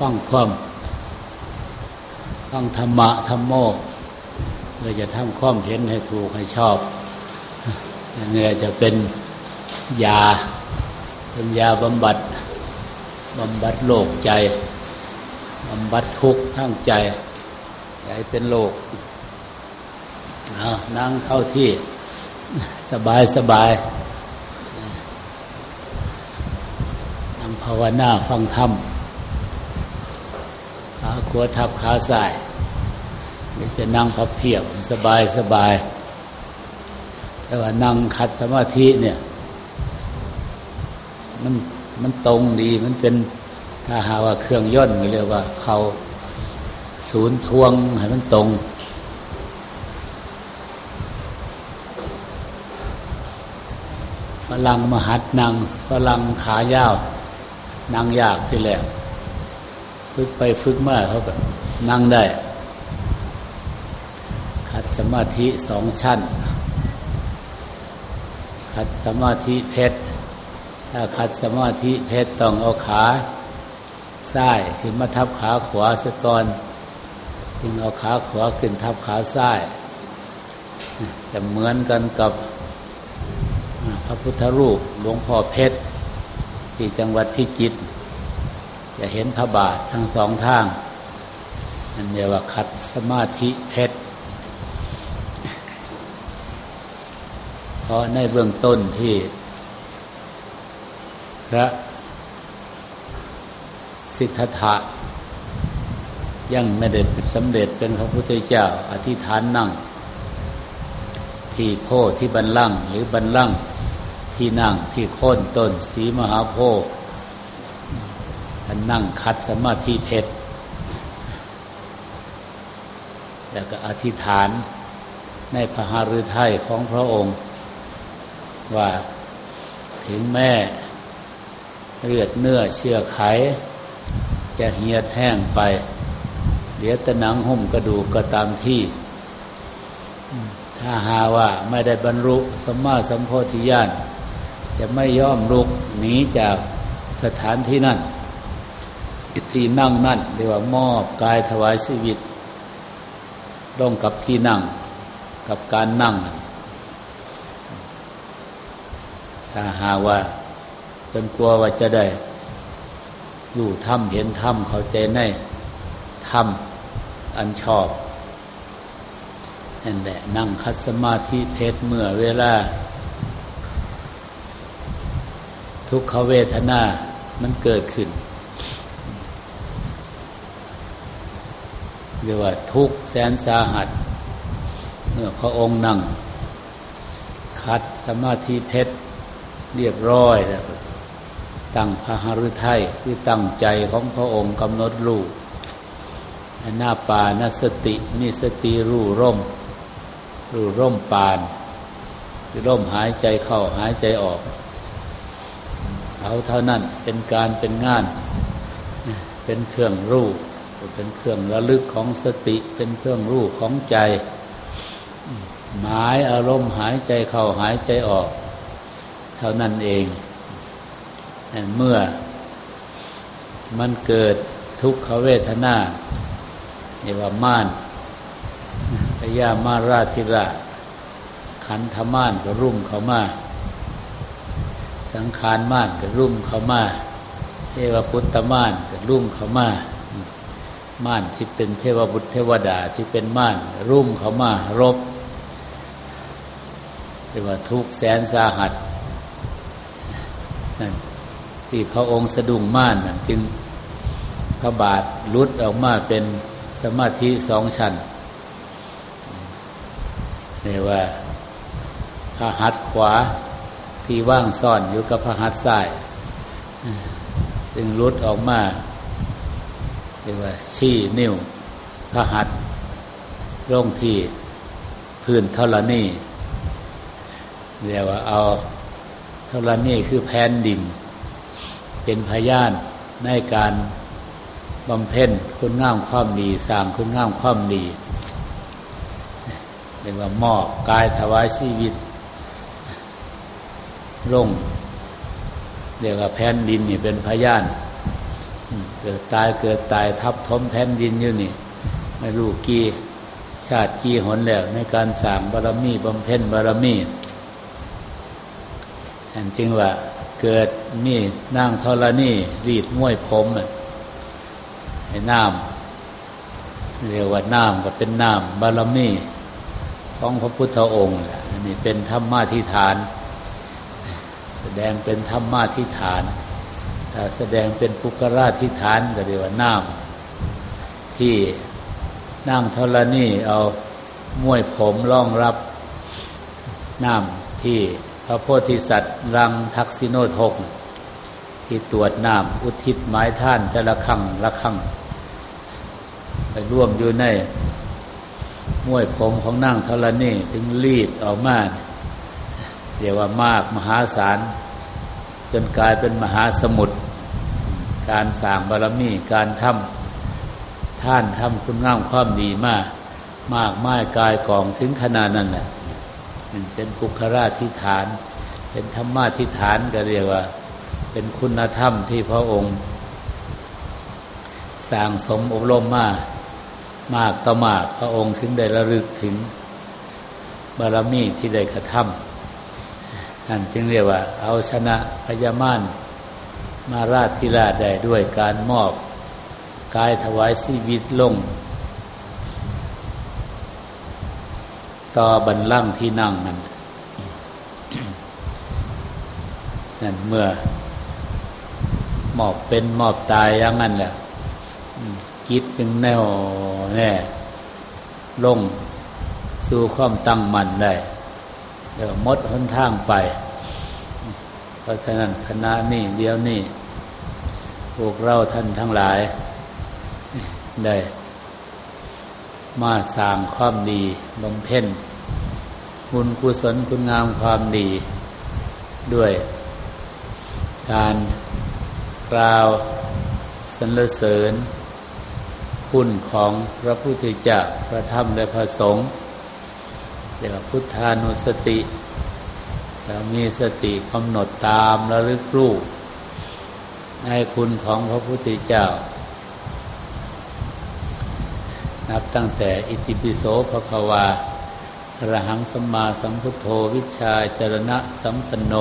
ฟังความฟังธรรมะธรรมโมเพื่อจะทำความเห็นให้ถูกให้ชอบเนี่จะเป็นยา เป็นยาบำบัดบำบัดโรคใจบำบัดทุกข์ทั้งใจใจเป็นโรคนั่งเข้าที่สบายสบายนั่งภาวนาฟังธรรม ขวาทับขาซ้ายจะนั่งพับเพียบสบายสบาย แต่ว่านั่งคัดสมาธิเนี่ย มันมันตรงดีมันเป็นถ้าหาว่าเครื่องย่นเรียกว่าเขาศูนย์ทวงให้มันตรงฝรั่งมหัดนางฝรั่งขายาว นางยากที่แหลก ฝึกไปฝึกมาเขาแบบนั่งได้ขัดสมาธิสองชั้นขัดสมาธิเพชร ถ้าขัดสมาธิเพชรต้องเอาขาซ้ายขึ้นมาทับขาขวาสะก่อนจึงเอาขาขวาขึ้นทับขาซ้ายจะเหมือนกันกับพระพุทธรูปหลวงพ่อเพชร ที่จังหวัดพิจิตร จะเห็นพระบาททั้งสองทางนั่นเรียกว่าขัดสมาธิเพชรเพราะในเบื้องต้นที่พระสิทธัตถะยังไม่ได้สำเร็จเป็นพระพุทธเจ้า อธิษฐานนั่ง ที่โพที่บรรลังหรือบรรลังที่นั่งที่โค่นต้นสีมหาโพธิ์ นั่งคัดสมาธิเพชร แล้วก็อธิษฐานในพระหฤทัยของพระองค์ ว่าถึงแม่เลือดเนื้อเชื่อไข จะเหียดแห้งไป เหลือแต่หนังหุ้มกระดูกก็ตามที่ ถ้าหาว่าไม่ได้บรรลุสมมาสัมโพธิญาณจะไม่ย่อมลุกหนีจากสถานที่นั่น ที่นั่งนั่นเรียกว่ามอบกายถวายชีวิตลงกับที่นั่งกับการนั่ง ถ้าหาว่าจนกลัวว่าจะได้อยู่ถ้ำเห็นถ้ำเข้าใจในถ้ำอันชอบนั่นแหละนั่งคัดสมาธิเพชรเมื่อเวลา ทุกขเวทนามันเกิดขึ้น เรียกว่าทุกแสนสาหัส เมื่อพระองค์นั่ง คัดสมาธิเพชร เรียบร้อยแล้วตั้งพระหฤทัยที่ตั้งใจของพระองค์กำหนดรูหน้าป่านสติมีสติรู้ร่ม รู้ร่มปานคือร่มหายใจเข้าหายใจออก เอาเท่านั้นเป็นการเป็นงาน เป็นเครื่องรู้ เป็นเครื่องระลึกของสติเป็นเครื่องรู้ของใจ หมายอารมณ์หายใจเข้าหายใจออก เท่านั้นเองเมื่อมันเกิดทุกขเวทนาเรียกว่าม่านพยามาราธิระ ขันธม่านก็รุ่มเข้ามา สังขารม่านก็รุ่มเข้ามาเทวพุทธม่านก็รุ่มเข้ามา ม่านที่เป็นเทวบุตรเทวดาที่เป็นม่าน รุ่มเขามารบเรียกว่าทุกแสนสาหัสนั่นที่พระองค์สะดุ้งม่านจึงพระบาทลุดออกมาเป็นสมาธิสองชั้นเรียกว่าพระหัตถ์ขวาที่ว่างซ่อนอยู่กับพระหัตถ์ซ้ายจึงลุดออกมา รียกว่า ชี้นิ้วพระหัตร่งที่พื้นทรณีเรียกว่าเอาทรณีคือแผ่นดิน เป็นพยานในการบำเพ็ญคุณงามความดีสร้างคุณงามความดีเรียกว่ามอบกายถวายชีวิตลงเรียกว่าแผ่นดินนี่เป็นพยาน เกิดตายเกิดตายทับทมแผ่นดินอยู่นี่ ไม่รู้กี่ชาติกี่หนแล้ว ในการสร้างบารมีบำเพ็ญบารมีอันจริงว่าเกิดมีนั่งทรณีรีดม้วยผมให้น้ำเรียกว่าน้ำก็เป็นน้ำบารมีของพระพุทธองค์แหละอันนี้เป็นธรรมาทิฐาน แสดงเป็นธรรมาทิฐาน แสดงเป็นปุกราธิฐานก็เรียกว่าน้ำที่นั่งธรณีเอาม้วยผมร่องรับน้ำที่พระโพธิสัตว์รังทักษิโนทก ที่ตรวจน้ำอุทิศไม้ท่านแต่ละครั้งละครั้งไปร่วมอยู่ในม้วยผมของนั่งธรณีถึงรีดออกมาเรียกว่ามากมหาศาล จนกลายเป็นมหาสมุทรการสร้างบารมีการทำท่านทำคุณงามความดีมาก มากไม้กายกองถึงขนาดนั้นแหละเป็นปุคราธิฐาน เป็นธรรมาธิฐานก็เรียกว่า เป็นคุณธรรมที่พระองค์สร้างสมอบรมมามากต่อมากพระองค์ถึงได้ระลึกถึงบารมีที่ได้กระทำ นั่นจึงเรียกว่า เอาชนะพญามารมาราธิราชได้ด้วยการมอบ กายถวายชีวิตลง ต่อบันลังที่นั่งนั้นนั่นเมื่อ มอบเป็นมอบตายอย่างนั้นแหละกิดจึงแน่วแน่ลง สู่ความตั้งมั่นได้ เดี๋ยวมดหนทางไป เพราะฉะนั้นคณะนี้เดียวนี้พวกเราท่านทั้งหลาย ได้ มาสร้างความดีบำเพ็ญบุญกุศลคุณงามความดี ด้วย การกล่าวสรรเสริญ คุณของพระพุทธเจ้าพระธรรมและพระสงฆ์ เรียกว่าพุทธานุสติแล้วมีสติกำหนดตามระลึกรู้ในคุณของพระพุทธเจ้า นับตั้งแต่อิติปิโสภควาอรหังสัมมาสัมพุทโธวิชาจรณะสัมปันโน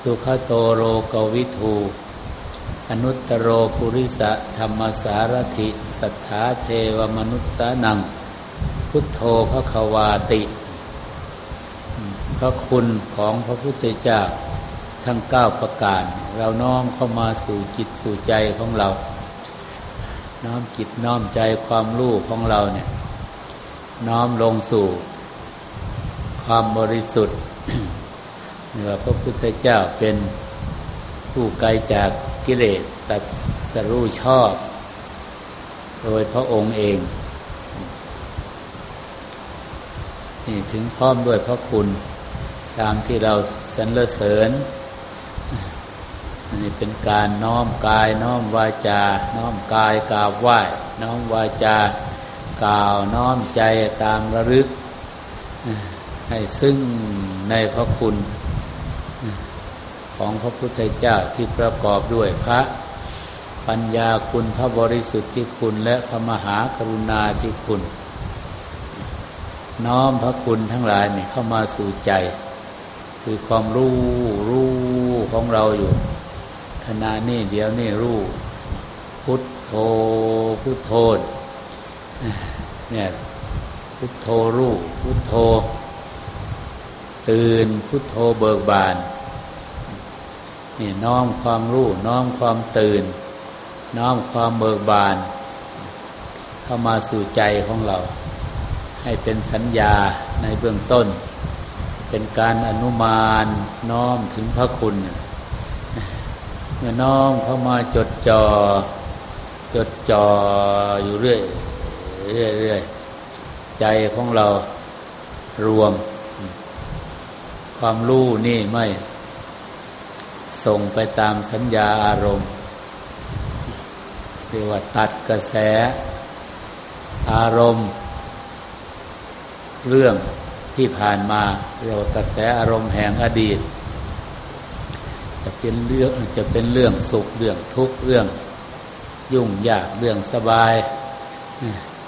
สุขโตโรกวิทูอนุตตโรปุริสะธรรมสารถิ สัทธาเทวมนุษสานัง พุทโธพระควาติ พระคุณของพระพุทธเจ้าทั้งเก้าประการ เราน้อมเข้ามาสู่จิตสู่ใจของเรา น้อมจิตน้อมใจความรู้ของเราเนี่ย น้อมลงสู่ ความบริสุทธิ์เนื่อพระพุทธเจ้าเป็นผู้ไกลจากกิเลสตัดสรู้ชอบ โดยพระองค์เอง นี่ถึงพร้อมด้วยพระคุณ ตามที่เราสรรเสริญนี่เป็นการน้อมกายน้อมวาจา น้อมกายกราบไหว้น้อมวาจากล่าวน้อมใจตามระลึก ให้ซึ่งในพระคุณ ของพระพุทธเจ้าที่ประกอบด้วยพระปัญญาคุณพระบริสุทธิคุณและพระมหากรุณาที่คุณ น้อมพระคุณทั้งหลายนี่เข้ามาสู่ใจ คือความรู้รู้ของเราอยู่ขณะนี้เดี๋ยวนี่รู้พุทโธพุทโธเนี่ยพุทโธรู้พุทโธ ตื่นพุทโธเบิกบานนี่น้อมความรู้น้อมความตื่น น้อมความเบิกบาน เข้ามาสู่ใจของเรา ให้เป็นสัญญาในเบื้องต้น เป็นการอนุมานน้อมถึงพระคุณ เมื่อน้อมเข้ามาจดจอ่อจดจ่ออยู่เรื่อยเรื่อยเรื่อยใจของเรารวม ความรู้นี่ไม่ส่งไปตามสัญญาอารมณ์เรียกว่าตัดกระแสอารมณ์ เรื่องที่ผ่านมาเรากระแสอารมณ์แห่งอดีต จะเป็นเรื่องจะเป็นเรื่องสุขเรื่องทุกข์เรื่อง ยุ่งยากเรื่องสบาย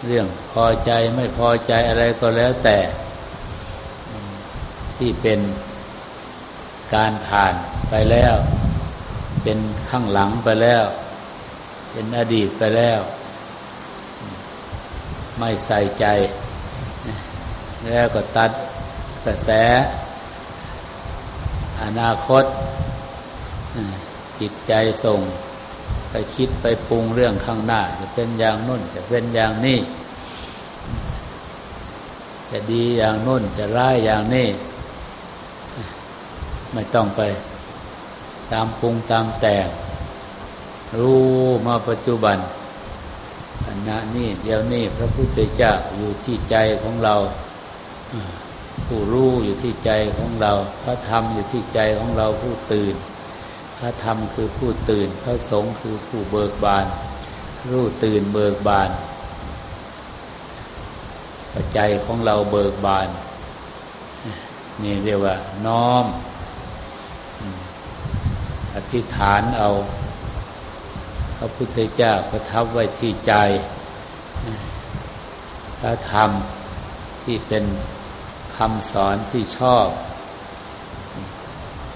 เรื่องพอใจไม่พอใจอะไรก็แล้วแต่ ที่เป็นการผ่านไปแล้ว เป็นข้างหลังไปแล้ว เป็นอดีตไปแล้ว ไม่ใส่ใจ แล้วก็ตัดกระแส อนาคต จิตใจส่ง ไปคิดไปปรุงเรื่องข้างหน้า จะเป็นอย่างนุ่น จะเป็นอย่างนี้ จะดีอย่างนุ่น จะร้ายอย่างนี้ ไม่ต้องไป ตามปรุงตามแต่งรู้มาปัจจุบันอันนะนี่เดี๋ยวนี้พระพุทธเจ้าอยู่ที่ใจของเรา ผู้รู้อยู่ที่ใจของเรา พระธรรมอยู่ที่ใจของเราผู้ตื่น พระธรรมคือผู้ตื่น พระสงฆ์คือผู้เบิกบาน รู้ตื่นเบิกบานใจของเราเบิกบาน นี่เรียกว่า น้อม อธิษฐานเอา พระพุทธเจ้าประทับไว้ที่ใจ พระธรรมที่เป็นำสอนที่ชอบ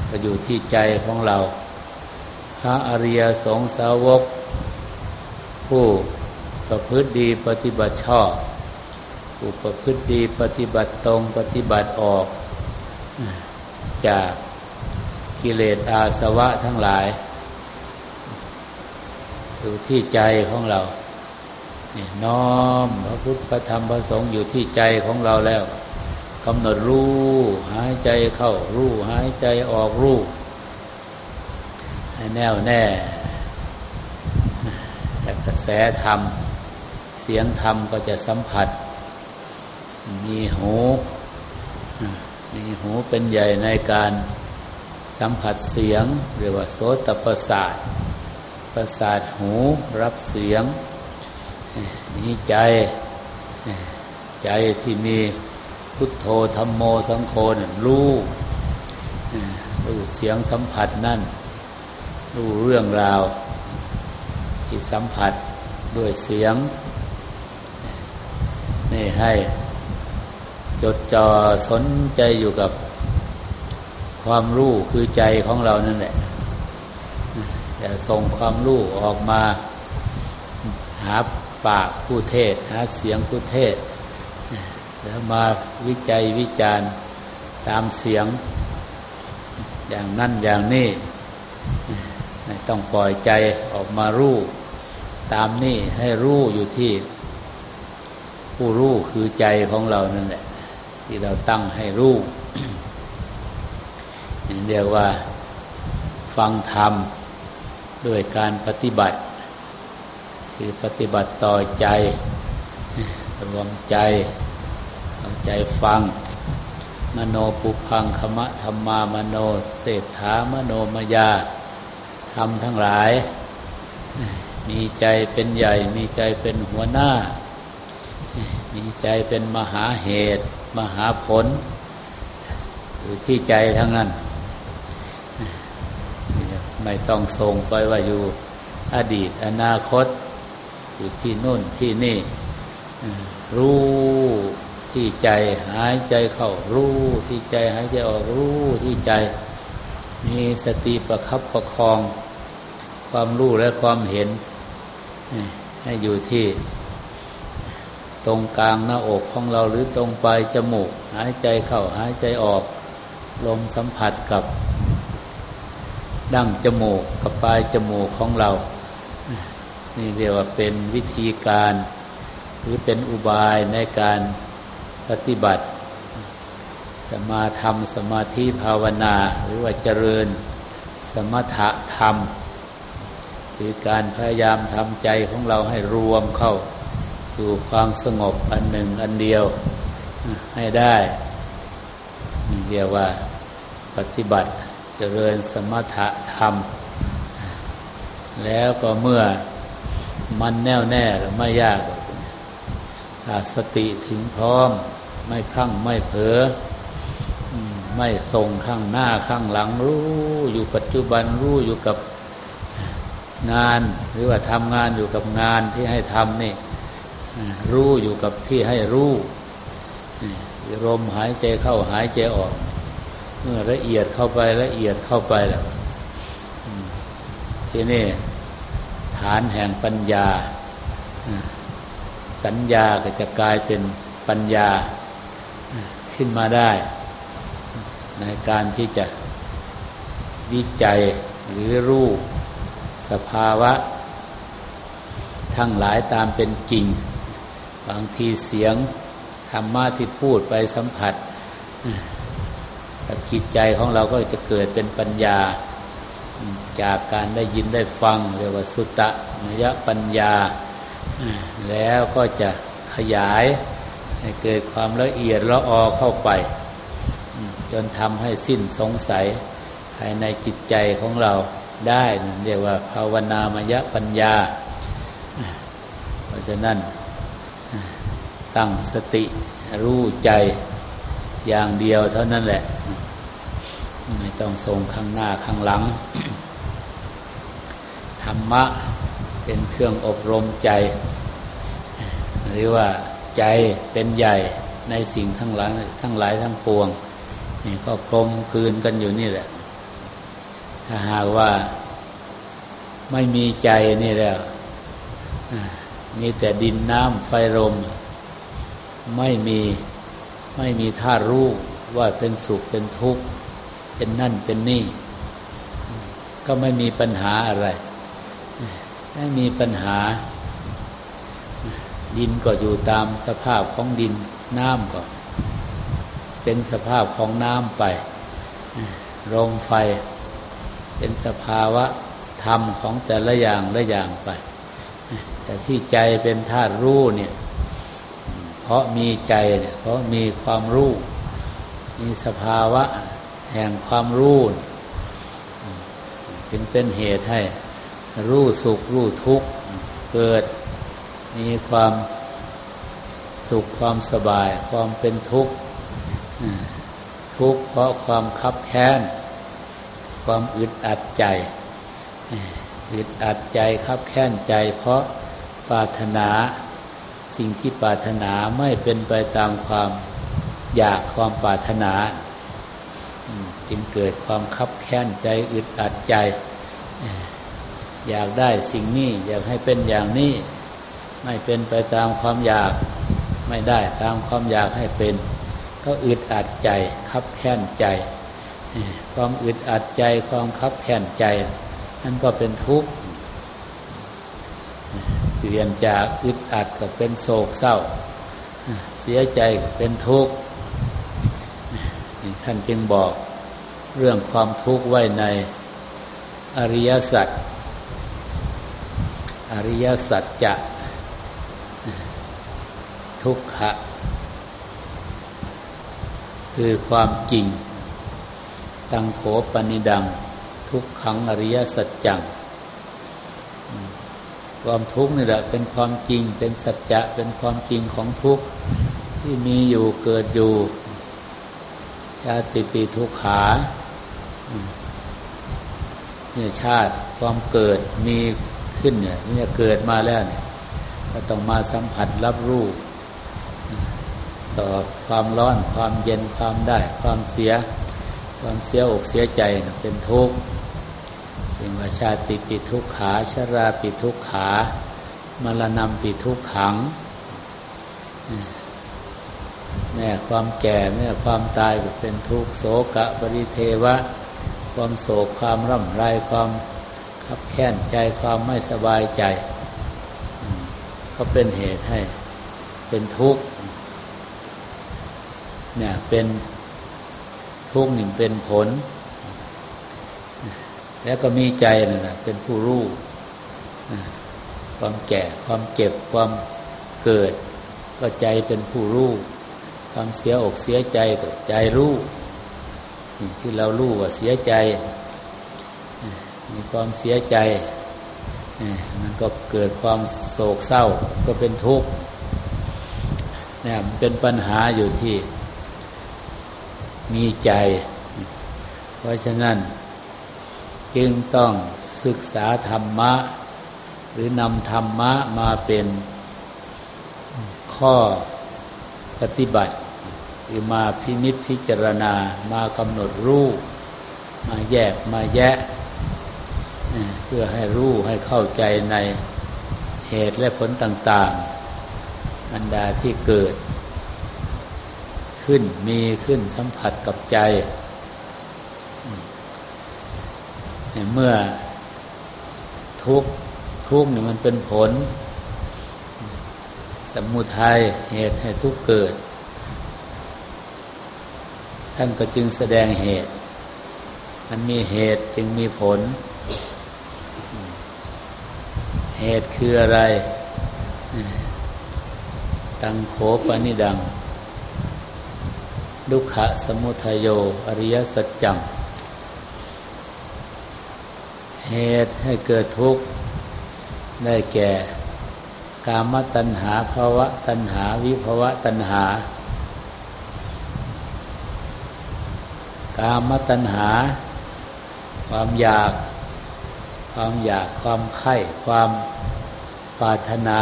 ก็อยู่ที่ใจของเรา พระอริยสงสาวก ผู้ประพฤติดีปฏิบัติชอบผู้ประพฤติดีปฏิบัติตรงปฏิบัติออก จากกิเลสอาสวะทั้งหลาย อยู่ที่ใจของเรานี่น้อมพระพุทธพระธรรมพระสงฆ์อยู่ที่ใจของเราแล้ว กำหนดรู้ หายใจเข้ารู้ หายใจออกรู้ให้แน่วแน่แต่กระแสธรรม เสียงธรรมก็จะสัมผัส มีหู มีหูเป็นใหญ่ในการสัมผัสเสียงเรียกว่าโสตประสาท ประสาทหูรับเสียง มีใจ ใจที่มี พุทโธธรรมโมสังโฆเนี่ยรู้รู้เสียงสัมผัสนั่น รู้เรื่องราวที่สัมผัสด้วยเสียง นี่ให้จดจ่อสนใจอยู่กับความรู้คือใจของเรานั่นแหละจะส่งความรู้ออกมา หาปากผู้เทศ หาเสียงผู้เทศ แล้วมาวิจัยวิจารณ์ตามเสียง อย่างนั่นอย่างนี้ต้องปล่อยใจออกมารู้ ตามนี่ให้รู้อยู่ที่ ผู้รู้คือใจของเรานั่นแหละ ที่เราตั้งให้รู้นี่เรียกว่า ฟังธรรมด้วยการปฏิบัติ คือปฏิบัติต่อใจรวมใจ ใจฟัง มโนปุพังคมะธรรมามโนเศรษฐามโนมยาทำทั้งหลาย มีใจเป็นใหญ่ มีใจเป็นหัวหน้า มีใจเป็นมหาเหตุ มหาผล อยู่ที่ใจทั้งนั้น ไม่ต้องส่งไปว่าอยู่อดีตอนาคต อยู่ที่นู่นที่นี่รู้ ที่ใจหายใจเข้ารู้ ที่ใจหายใจออกรู้ที่ใจ มีสติประคับประคอง ความรู้และความเห็น ให้อยู่ที่ ตรงกลางหน้าอกของเราหรือตรงปลายจมูก หายใจเข้าหายใจออก ลมสัมผัสกับ ดั้งจมูกกับปลายจมูกของเรา นี่เรียกว่าเป็นวิธีการ หรือเป็นอุบายในการ ปฏิบัติ สมาธรรม สมาธิภาวนา หรือว่าเจริญ สมถะธรรม คือการพยายามทำใจของเราให้รวมเข้าสู่ความสงบอันหนึ่งอันเดียวให้ได้เรียกว่าปฏิบัติเจริญสมถะธรรม แล้วก็เมื่อมันแน่วแน่หรือไม่ยาก ถ้าสติถึงพร้อม ไม่พลั่งไม่เผลอไม่ส่งข้างหน้าข้างหลังรู้อยู่ปัจจุบันรู้อยู่กับงาน หรือว่าทำงานอยู่กับงานที่ให้ทำนี่รู้อยู่กับที่ให้รู้ลมหายใจเข้าหายใจออก เมื่อละเอียดเข้าไปละเอียดเข้าไปแล้วที่นี่ฐานแห่งปัญญา สัญญาก็จะกลายเป็นปัญญา ขึ้นมาได้ ในการที่จะวิจัยหรือรู้สภาวะ ทั้งหลายตามเป็นจริง บางทีเสียงธรรมะที่พูดไปสัมผัสกับจิตใจของเราก็จะเกิดเป็นปัญญา จากการได้ยินได้ฟัง เรียกว่าสุตตะมยปัญญา แล้วก็จะขยาย ให้เกิดความละเอียดละออเข้าไป จนทำให้สิ้นสงสัยภายในจิตใจของเราได้เรียกว่า ภาวนามยปัญญา เพราะฉะนั้นตั้งสติรู้ใจอย่างเดียวเท่านั้นแหละ ไม่ต้องทรงข้างหน้าข้างหลัง ธรรมะเป็นเครื่องอบรมใจ หรือว่า ใจเป็นใหญ่ในสิ่งทั้งหลายทั้งหลายทั้งปวงนี่ก็กลมกลืนกันอยู่นี่แหละ ถ้าหากว่าไม่มีใจนี่แล้วมีแต่ดินน้ำไฟลมไม่มีไม่มีท่ารู้ว่าเป็นสุขเป็นทุกข์ เป็นนั่นเป็นนี่ ก็ไม่มีปัญหาอะไร ไม่มีปัญหา ดินก็อยู่ตามสภาพของดินน้ำก็ เป็นสภาพของน้ำไปลมไฟ เป็นสภาวะธรรมของแต่ละอย่างละอย่างไป แต่ที่ใจเป็นธาตุรู้เนี่ย เพราะมีใจเนี่ยเพราะมีความรู้ มีสภาวะแห่งความรู้จึงเป็นเหตุให้รู้สุขรู้ทุกข์เกิดมีความ สุขความสบายความเป็นทุกข์ทุกข์เพราะความคับแค้น ความอึดอัดใจอึดอัดใจคับแค้นใจ เพราะปรารถนาสิ่งที่ปรารถนาไม่เป็นไปตามความอยากความปรารถนาจึงเกิดความคับแค้นใจอึดอัดใจ อยากได้สิ่งนี้ อยากให้เป็นอย่างนี้ ไม่เป็นไปตามความอยาก ไม่ได้ตามความอยากให้เป็น ก็อึดอัดใจคับแค้นใจ ความอึดอัดใจความคับแค้นใจนั่นก็เป็นทุกข์เปลี่ยนจากอึดอัดก็เป็นโศกเศร้า เสียใจก็เป็นทุกข์ท่านจึงบอกเรื่องความทุกข์ไว้ในอริยสัจอริยสัจจะ ทุกขะ คือความจริง ตังโขปนิดัง ทุกขังอริยสัจจัง ความทุกข์นี่แหละเป็นความจริงเป็นสัจจะเป็นความจริงของทุกข์ที่มีอยู่เกิดอยู่ ชาติปีทุกขาเนี่ยชาติความเกิดมีขึ้นเนี่ยเนี่ยเกิดมาแล้วเนี่ยก็ต้องมาสัมผัสรับรู้ ต่อความร้อน ความเย็นความได้ ความเสีย ความเสียอกเสียใจเป็นทุกข์เป็นวาชาติปิทุกขาชราปิทุกขามรณะปิทุกขัง แม่ความแก่แม่ความตายก็เป็นทุกโศกะปริเทวะ ความโศกความร่ำไรความขับแค้นใจความไม่สบายใจ ก็เป็นเหตุให้เป็นทุกข์ เนี่ยเป็นทุกข์หนึ่งเป็นผล แล้วก็มีใจนั่นแหละเป็นผู้รู้ความแก่ความเจ็บความเกิด ก็ใจเป็นผู้รู้ความเสียอกเสียใจก็ใจรู้ที่เรารู้ว่าเสียใจ มีความเสียใจมันก็เกิดความโศกเศร้าก็เป็นทุกข์เนี่ยมันเป็นปัญหาอยู่ที่ มีใจ เพราะฉะนั้น จึงต้องศึกษาธรรมะ หรือนำธรรมะมาเป็นข้อปฏิบัติ หรือมาพินิษพิจารณามากำหนดรูป มาแยกมาแยะ เพื่อให้รู้ให้เข้าใจในเหตุและผลต่างๆบรรดาที่เกิด ขึ้นมีขึ้นสัมผัสกับใจ เมื่อทุกทุกนี่มันเป็นผล สมุทัยเหตุให้ทุกเกิด ท่านก็จึงแสดงเหตุ มันมีเหตุจึงมีผล เหตุคืออะไร ตังโขปนิดัง ดุขะสมุทโย อริยสัจจัง เหตุให้เกิดทุกข์ ได้แก่ กามตัณหาภาวะตัณหา วิภาวะตัณหา กามตัณหา ความอยาก ความอยากความไข่ความปรารถนา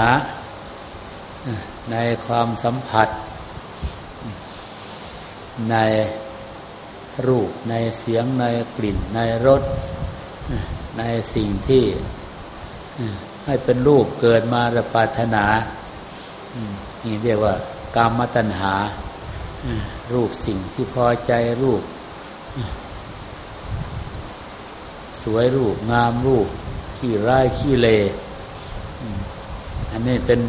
ในความสัมผัส ในรูปในเสียงในกลิ่นในรสในสิ่งที่ให้เป็นรูปเกิดมาระปรารถนานี่เรียกว่ากามตัณหา รูปสิ่งที่พอใจรูป สวยรูปงามรูป ขี้ร้ายขี้เลอันนี้เป็น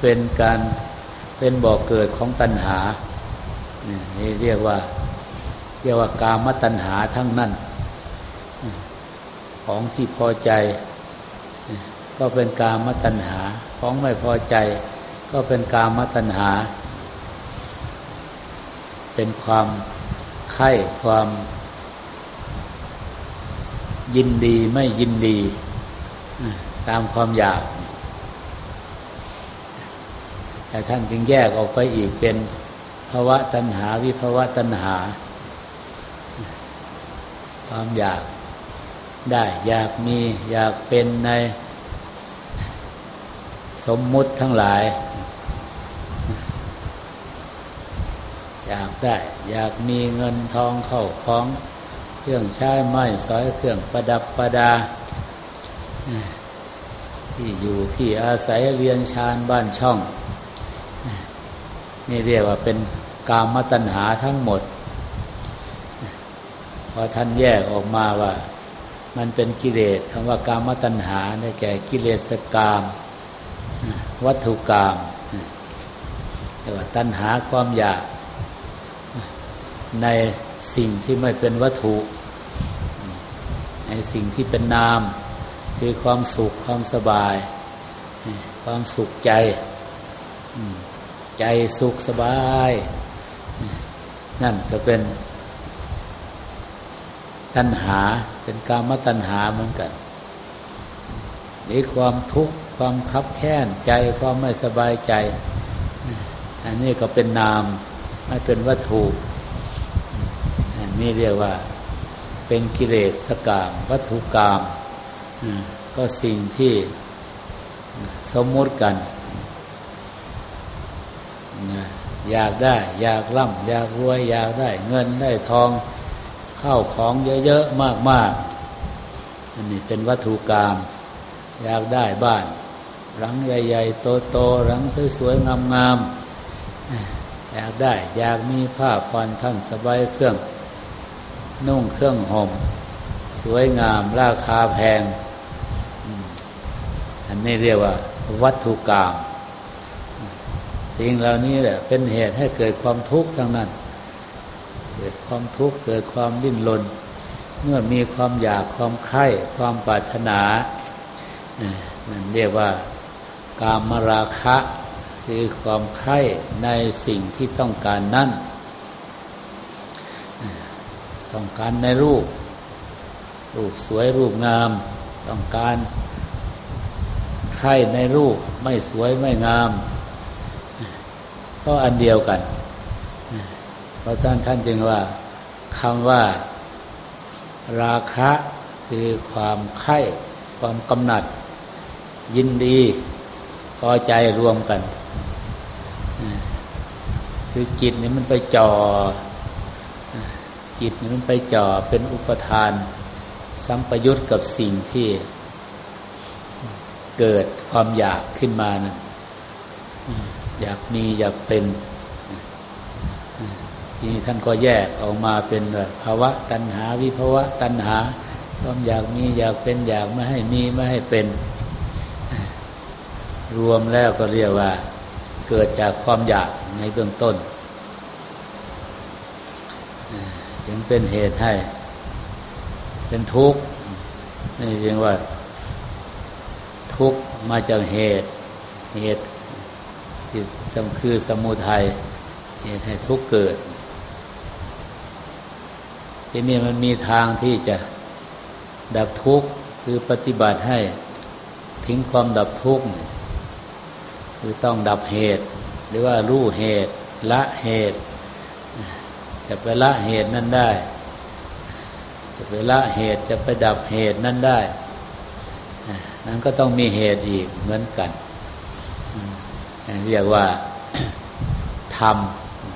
เป็นการเป็นบ่อกเกิดของตัณหา นี่เรียกว่า เรียกว่ากามตัณหาทั้งนั้น ของที่พอใจ ก็เป็นกามตัณหา ของไม่พอใจ ก็เป็นกามตัณหา เป็นความไข้ความยินดีไม่ยินดี ตามความอยาก แต่ท่านจึงแยกออกไปอีกเป็น ภาวะตัณหา วิภาวะตัณหา ความอยากได้อยากมีอยากเป็นในสมมุติทั้งหลาย อยากได้ อยากมีเงินทองเข้าของเครื่องใช้ไม้สอยเครื่องประดับประดา ที่อยู่ที่อาศัยเรียนชานบ้านช่อง นี่เรียกว่าเป็น กามตัณหาทั้งหมด พอท่านแยกออกมาว่า มันเป็นกิเลสคำว่ากามตัณหาได้แก่กิเลสกาม วัตถุกามแต่ว่าตัณหาความอยาก ในสิ่งที่ไม่เป็นวัตถุ ในสิ่งที่เป็นนาม คือความสุขความสบาย ความสุขใจ ใจสุขสบาย นั่นจะเป็นตัณหาเป็นกามตัณหาเหมือนกันนี่ความทุกข์ความคับแค้นใจความไม่สบายใจ อันนี้ก็เป็นนามไม่เป็นวัตถุอันี่เรียกว่า เป็นกิเลสกามวัตถุกามก็สิ่งที่สมมติกัน อยากได้ อยากร่ำอยากรวย อยากได้ เงินได้ทองเข้าของเยอะๆมากๆอันนี้เป็นวัตถุกรรมอยากได้บ้านหลังใหญ่ ๆ โตๆหลังสวยๆงามๆอยากได้ อยากมีผ้าผ่อนท่านสบายเครื่อง นุ่งเครื่องห่ม สวยงาม ราคาแพง อันนี้เรียกว่า วัตถุกรรม สิ่งเหล่านี้แหละเป็นเหตุให้เกิดความทุกข์ทั้งนั้น เกิดความทุกข์เกิดความดิ้นรนเมื่อมีความอยากความใคร่ความปรารถนานั่นเรียกว่ากามราคะ คือความใคร่ในสิ่งที่ต้องการนั่นต้องการในรูป รูปสวยรูปงาม ต้องการใคร่ในรูปไม่สวยไม่งาม ก็อันเดียวกันเพราะท่านท่านจึงว่าคำว่า ราคะคือความไข้ความกำหนัด ยินดีพอใจรวมกัน คือจิตนี่มันไปจ่อจิตนี่มันไปจ่อเป็นอุปทาน สัมปยุตกับสิ่งที่ เกิดความอยากขึ้นมานะ อยากมีอยากเป็นทีนี้ท่านก็แยกออกมาเป็นภาวะตัณหาวิภาวะตัณหาความอยากมีอยากเป็นอยากไม่ให้มีไม่ให้เป็น รวมแล้วก็เรียกว่า เกิดจากความอยากในเบื้องต้นจึงเป็นเหตุให้ เป็นทุกข์นี่เรียกว่า ทุกข์มาจากเหตุ เหตุ ที่สำคือสมุทัยเหตุให้ทุกข์เกิด ทีนี้มันมีทางที่จะดับทุกข์คือปฏิบัติให้ทิ้งความดับทุกข์คือต้องดับเหตุ หรือว่ารู้เหตุละเหตุ จะไปละเหตุนั้นได้ จะไปละเหตุจะไปดับเหตุนั้นได้นั้นก็ต้องมีเหตุอีกเหมือนกัน เรียกว่าท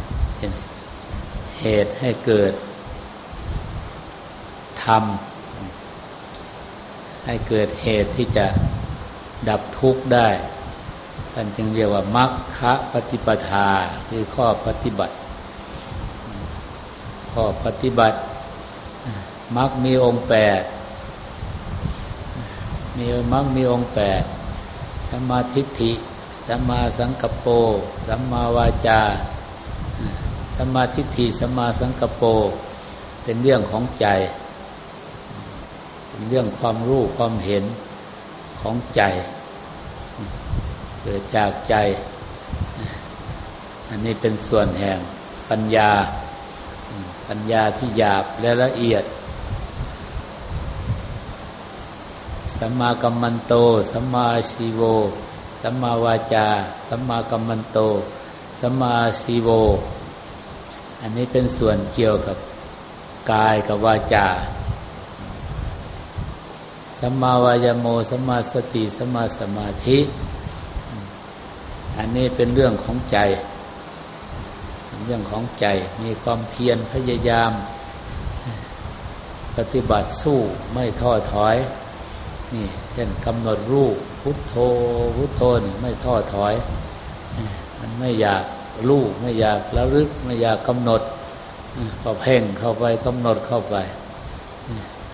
ำเหตุให้เกิดทำให้เกิดเหตุที่จะดับทุกข์ได้ท่านจึงเรียกว่ามัคคะปฏิปทาคือข้อปฏิบัติ ข้อปฏิบัติมัคมีองค์แปดมีมัคมีองค์แปดสมาทิฏฐิ สัมมาสังกปโปสัมมาวาจาสัมมาทิฏฐิสัมมาสังกปโปเป็นเรื่องของใจ เป็นเรื่องความรู้ความเห็นของใจ เกิดจากใจ อันนี้เป็นส่วนแห่งปัญญา ปัญญาที่หยาบและละเอียดสัมมากัมมันโตสัมมาชีโว สัมมาวาจา สัมมากัมมันโต สัมมาชีโว อันนี้เป็นส่วนเกี่ยวกับกายกับวาจา สัมมาวายโม สัมมาสติ สัมมาสมาธิ อันนี้เป็นเรื่องของใจ เรื่องของใจ มีความเพียรพยายาม ปฏิบัติสู้ไม่ท้อถอย นี่เช่นกำหนดรูป พุทโธพุทโธนี่ไม่ท้อถอย มันไม่อยากรู้ไม่อยากระลึกไม่อยากกำหนดก็เพ่งเข้าไปกำหนดเข้าไป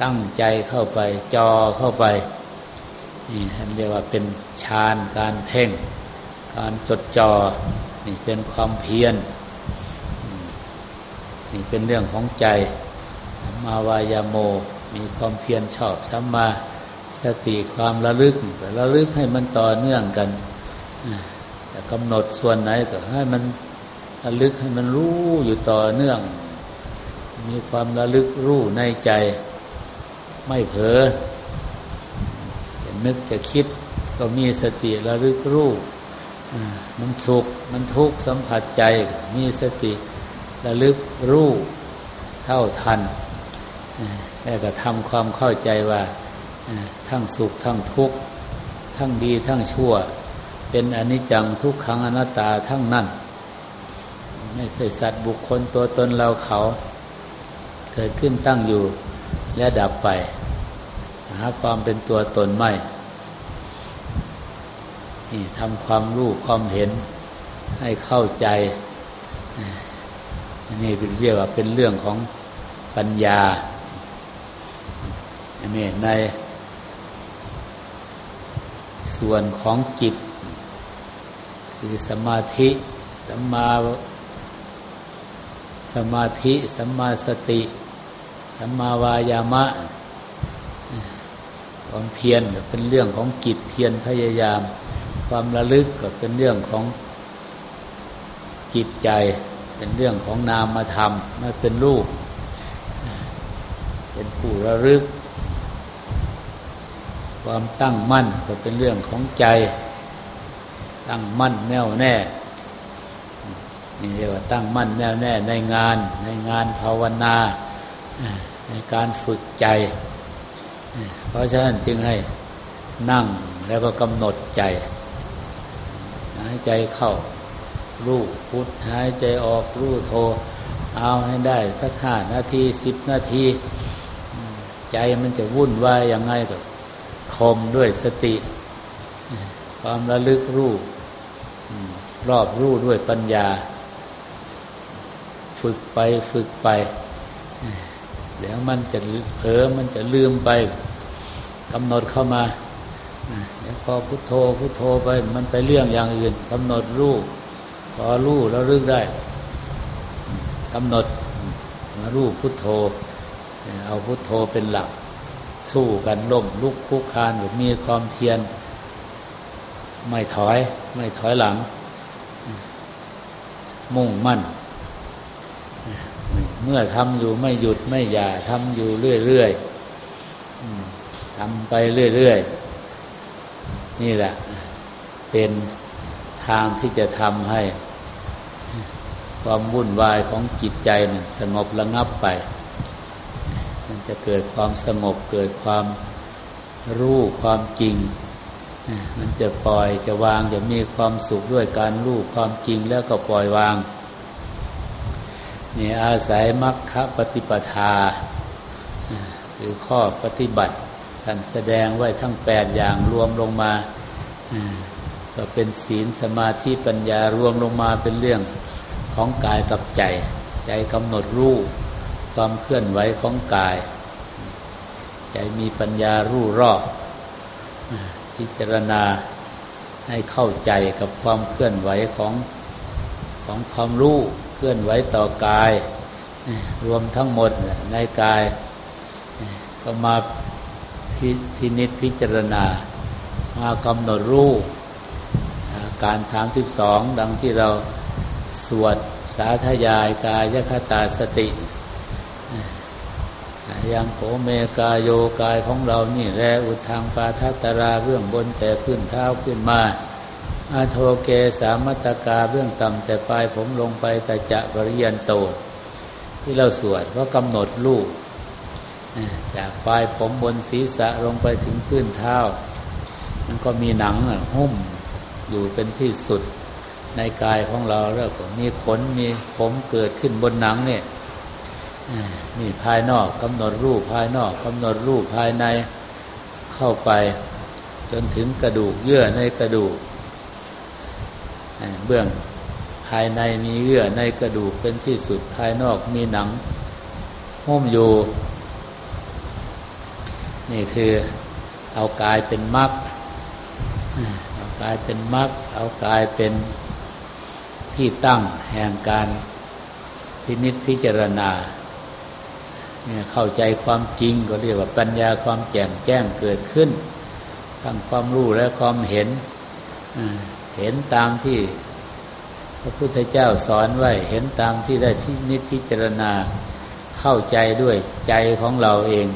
ตั้งใจเข้าไป จอเข้าไปนี่ท่านเรียกว่าเป็นฌานการเพ่ง การจดจอ่อนี่เป็นความเพียรนี่เป็นเรื่องของใจสัมมาวายาโม มีความเพียรชอบสัมมา สติความระลึกระลึกให้มันต่อเนื่องกันกำหนดส่วนไหนก็ให้มันระลึกให้มันรู้อยู่ต่อเนื่อง มีความระลึกรู้ในใจ ไม่เผลอจะนึกจะคิดก็มีสติระลึกรู้มันสุขมันทุกข์สัมผัสใจ มีสติระลึกรู้เท่าทันแล้วก็ทำความเข้าใจว่า ทั้งสุขทั้งทุกข์ ทั้งดีทั้งชั่ว เป็นอนิจจังทุกขังอนัตตาทั้งนั้น ไม่ใช่สัตว์บุคคลตัวตนเราเขา เกิดขึ้นตั้งอยู่และดับไป หาความเป็นตัวตนไม่นี่ทำความรู้ความเห็นให้เข้าใจ นี่เป็นเรียกว่าเป็นเรื่องของปัญญาอันนี้ใน ส่วนของจิต คือสมาธิสัมมาสมาธิสัมมาสติสัมมาวายามะความเพียรเป็นเรื่องของจิตเพียรพยายาม ความระลึกก็เป็นเรื่องของจิตใจ เป็นเรื่องของนามธรรมไม่เป็นรูป เป็นผู้ระลึก ความตั้งมั่นก็เป็นเรื่องของใจ ตั้งมั่นแน่วแน่นี่เรียกว่าตั้งมั่นแน่วแน่ในงาน ในงานภาวนา ในการฝึกใจ เพราะฉะนั้นจึงให้นั่งแล้วก็กำหนดใจ หายใจเข้ารู้พุทหายใจออกรู้โท เอาให้ได้สักห้านาทีสิบนาที ใจมันจะวุ่นวายยังไงก็ คมด้วยสติ ความระลึกรู้รอบรู้ด้วยปัญญา ฝึกไปฝึกไป เดี๋ยวมันจะเผลอมันจะลืมไปกำหนดเข้ามาเดี๋ยวพอพุโทโธพุโทโธไป มันไปเรื่องอย่างอื่นกำหนดรู้พอรู้แล้วรึกได้กำหนดมารู้พุโทโธ เอาพุโทโธเป็นหลัก สู้กันล่มลุกคุกคานหรือมีความเพียร ไม่ถอย ไม่ถอยหลัง มุ่งมั่น เมื่อทำอยู่ไม่หยุดไม่หย่าทำอยู่เรื่อยๆทำไปเรื่อยๆ นี่แหละ เป็นทางที่จะทำให้ ความวุ่นวายของจิตใจสงบระงับไป จะเกิดความสงบเกิดความรู้ความจริง มันจะปล่อยจะวางจะมีความสุขด้วยการรู้ความจริงแล้วก็ปล่อยวางนี่อาศัยมรรคปฏิปทาคือข้อปฏิบัติท่านแสดงไว้ทั้งแปดอย่างรวมลงมาก็เป็นศีลสมาธิปัญญารวมลงมาเป็นเรื่องของกายกับใจ ใจกำหนดรู้ความเคลื่อนไหวของกาย ใจมีปัญญารู้รอบพิจารณาให้เข้าใจกับความเคลื่อนไหวของของความรู้เคลื่อนไหวต่อกาย รวมทั้งหมดในกาย ก็มาพินิจพิจารณามากำหนดรู้การสามสิบสองดังที่เราสวดสาธยายกายคตาสติ ยังโผเมกายโยกายของเรานี่แรอุทางปาทัตราเบื้องบนแต่พื้นเท้าขึ้นมาอาโทเกสามัตกาเบื้องต่ำแต่ปลายผมลงไปแต่จะปริยันโต ที่เราสวดเพรากำหนดลูกจากปลายผมบนศีรษะลงไปถึงพื้นเท้ามันก็มีหนังหุ้มอยู่เป็นที่สุดในกายของเราแล้วก็มีขนมีผมเกิดขึ้นบนหนังเนี่ย นี่ภายนอกกำหนดรูปภายนอกกำหนดรูปภายในเข้าไป จนถึงกระดูกเยื่อในกระดูกเบื้องภายในมีเยื่อในกระดูกเป็นที่สุดภายนอกมีหนังหุ้มอยู่ นี่คือเอากายเป็นมรรคเอากายเป็นมรรคเอากายเป็นที่ตั้งแห่งการพินิจพิจารณา เนี่ยเข้าใจความจริงก็เรียกว่าปัญญาความแจ่มแจ้งเกิดขึ้นทั้งความรู้และความเห็นเห็นตามที่พระพุทธเจ้าสอนไว้ เห็นตามที่ได้พินิจพิจารณาเข้าใจด้วยใจของเราเอง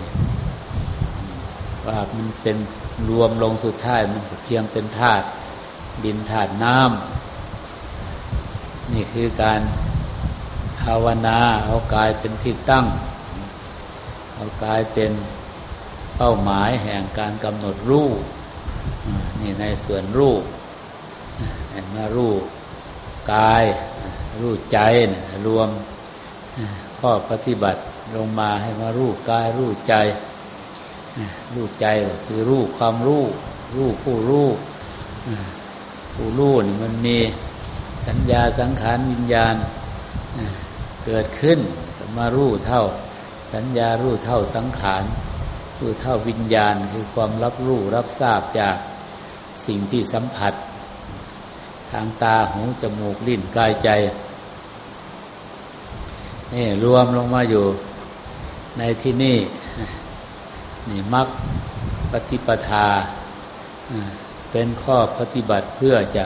ว่ามันเป็นรวมลงสุดท้ายมันเพียงเป็นธาตุดินธาตุน้ำนี่คือการภาวนาเอากายเป็นที่ตั้ง เอากายเป็นเป้าหมายแห่งการกำหนดรูปนี่ในส่วนรูปมารูปกายรูปใจรวมข้อปฏิบัติลงมาให้มารูปกายรูปใจ รูปใจก็คือรูปความรูปรูปผู้รูปผู้รูปนี่มันมีสัญญาสังขารวิญญาณเกิดขึ้นมารูปเท่า สัญญารู้เท่าสังขารรู้เท่าวิญญาณคือความรับรู้รับทราบจากสิ่งที่สัมผัส ทางตาหูจมูกลิ้นกายใจนี่รวมลงมาอยู่ในที่นี่นี่มักปฏิปทาเป็นข้อปฏิบัติเพื่อจะ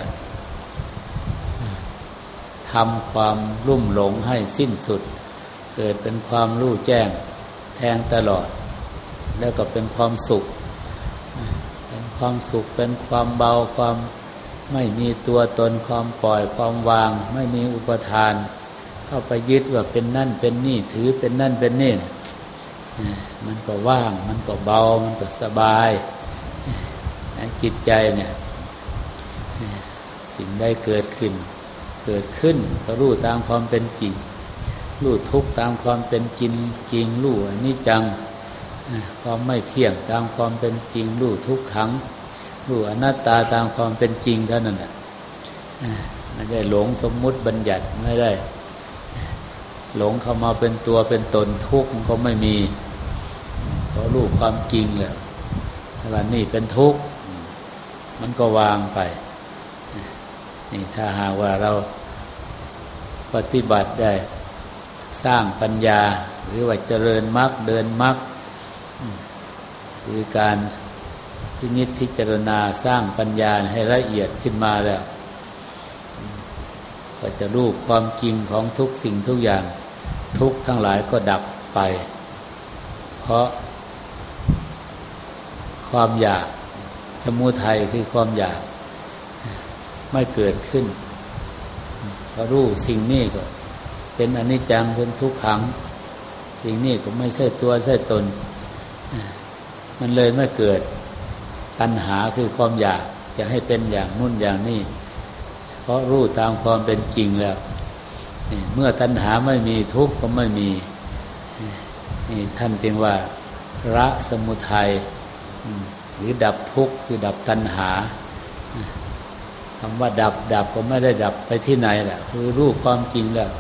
ทำความรุ่มหลงให้สิ้นสุด เกิดเป็นความรู้แจ้งแทงตลอด แล้วก็เป็นความสุข เป็นความสุขเป็นความเบาความไม่มีตัวตนความปล่อยความวาง ไม่มีอุปทาน เข้าไปยึดว่าเป็นนั่นเป็นนี่ถือเป็นนั่นเป็นนี่มันก็ว่าง มันก็เบา มันก็สบายจิตใจเนี่ยสิ่งได้เกิดขึ้น เกิดขึ้นก็รู้ตามความเป็นจริง รู้ทุกตามความเป็นจริงจริงรู้อนิจจังความไม่เที่ยงตามความเป็นจริงรู้ทุกขังรู้อนัตตาตามความเป็นจริงเท่านั้นแหละไม่ได้หลงสมมุติบัญญัติไม่ได้ หลงเข้ามาเป็นตัวเป็นตนทุกข์มันก็ไม่มีเพราะรู้ความจริงแหละว่านี่เป็นทุกข์มันก็วางไปนี่ถ้าหากว่าเราปฏิบัติได้ สร้างปัญญา หรือว่าเจริญมรรคเดินมรรคคือการพินิจพิจารณาสร้างปัญญาให้ละเอียดขึ้นมาแล้ว ก็จะรู้ความจริงของทุกสิ่งทุกอย่าง ทุกทั้งหลายก็ดับไป เพราะ ความอยากสมุทัยคือความอยาก ไม่เกิดขึ้นพอรู้สิ่งนี้ก็ เป็นอนิจจังเป็นทุกขัง สิ่งนี้ก็ไม่ใช่ตัวใช่ตน มันเลยไม่เกิดปัญหาคือความอยากจะให้เป็นอย่างนู่นอย่างนี้ เพราะรู้ตามความเป็นจริงแล้วเมื่อตัณหาไม่มีทุกข์ก็ไม่มีนี่ท่านจึงว่าระสมุทัยหรือดับทุกข์คือดับตัณหาคำว่าดับดับก็ไม่ได้ดับไปที่ไหนแหละคือรู้ความจริงแล้ว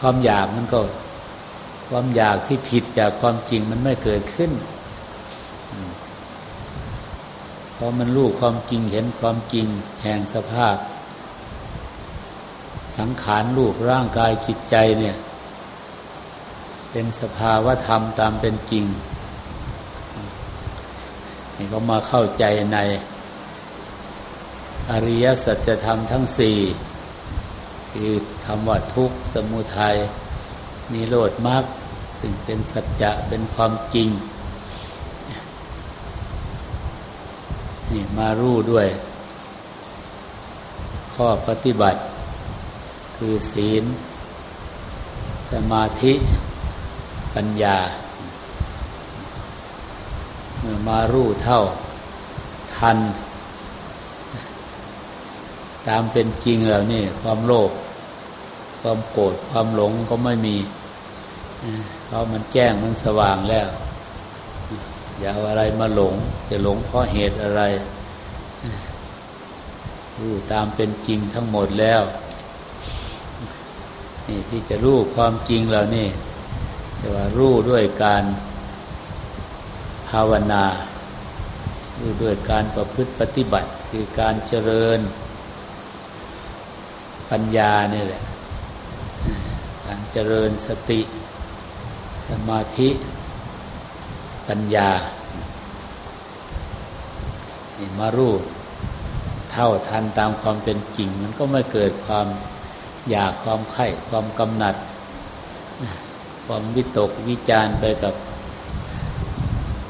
ความอยากมันก็ ความอยากที่ผิดจากความจริงมันไม่เกิดขึ้นพอมันรู้ความจริงเห็นความจริงแห่งสภาพ สังขารรูปร่างกายจิตใจเนี่ย เป็นสภาวะธรรมตามเป็นจริงนี่ก็มาเข้าใจใน อริยสัจธรรมทั้งสี่ คือคำว่าทุกข์สมุทัยนิโรธมรรคซึ่งเป็นสัจจะเป็นความจริงนี่มารู้ด้วย ข้อปฏิบัติ คือศีล สมาธิปัญญา เมื่อมารู้เท่าทัน ตามเป็นจริงแล้วนี่ ความโลภ ความโกรธความหลงก็ไม่มีเพราะมันแจ้งมันสว่างแล้ว อย่าอะไรมาหลงจะหลงเพราะเหตุอะไรรู้ตามเป็นจริงทั้งหมดแล้วนี่ที่จะรู้ความจริงแล้วนี่แต่ว่ารู้ด้วยการภาวนารู้ด้วยการประพฤติปฏิบัติ คือการเจริญปัญญานี่แหละ เจริญสติ สมาธิปัญญานี่มารู้เท่าทันตามความเป็นจริง มันก็ไม่เกิดความอยากความไข่ความกำหนัด ความวิตกวิจารไปกับ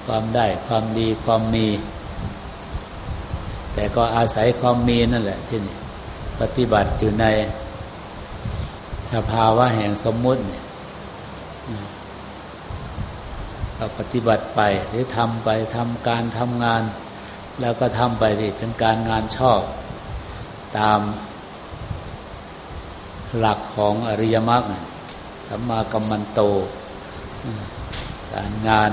ความได้ความดีความมี แต่ก็อาศัยความมีนั่นแหละที่นี่ปฏิบัติอยู่ใน สภาวะแห่งสมมุติเนี่ยเราปฏิบัติไปหรือทำไปทำการทำงาน แล้วก็ทำไปที่เป็นการงานชอบ ตามหลักของอริยมรรคสัมมากัมมันโต การงาน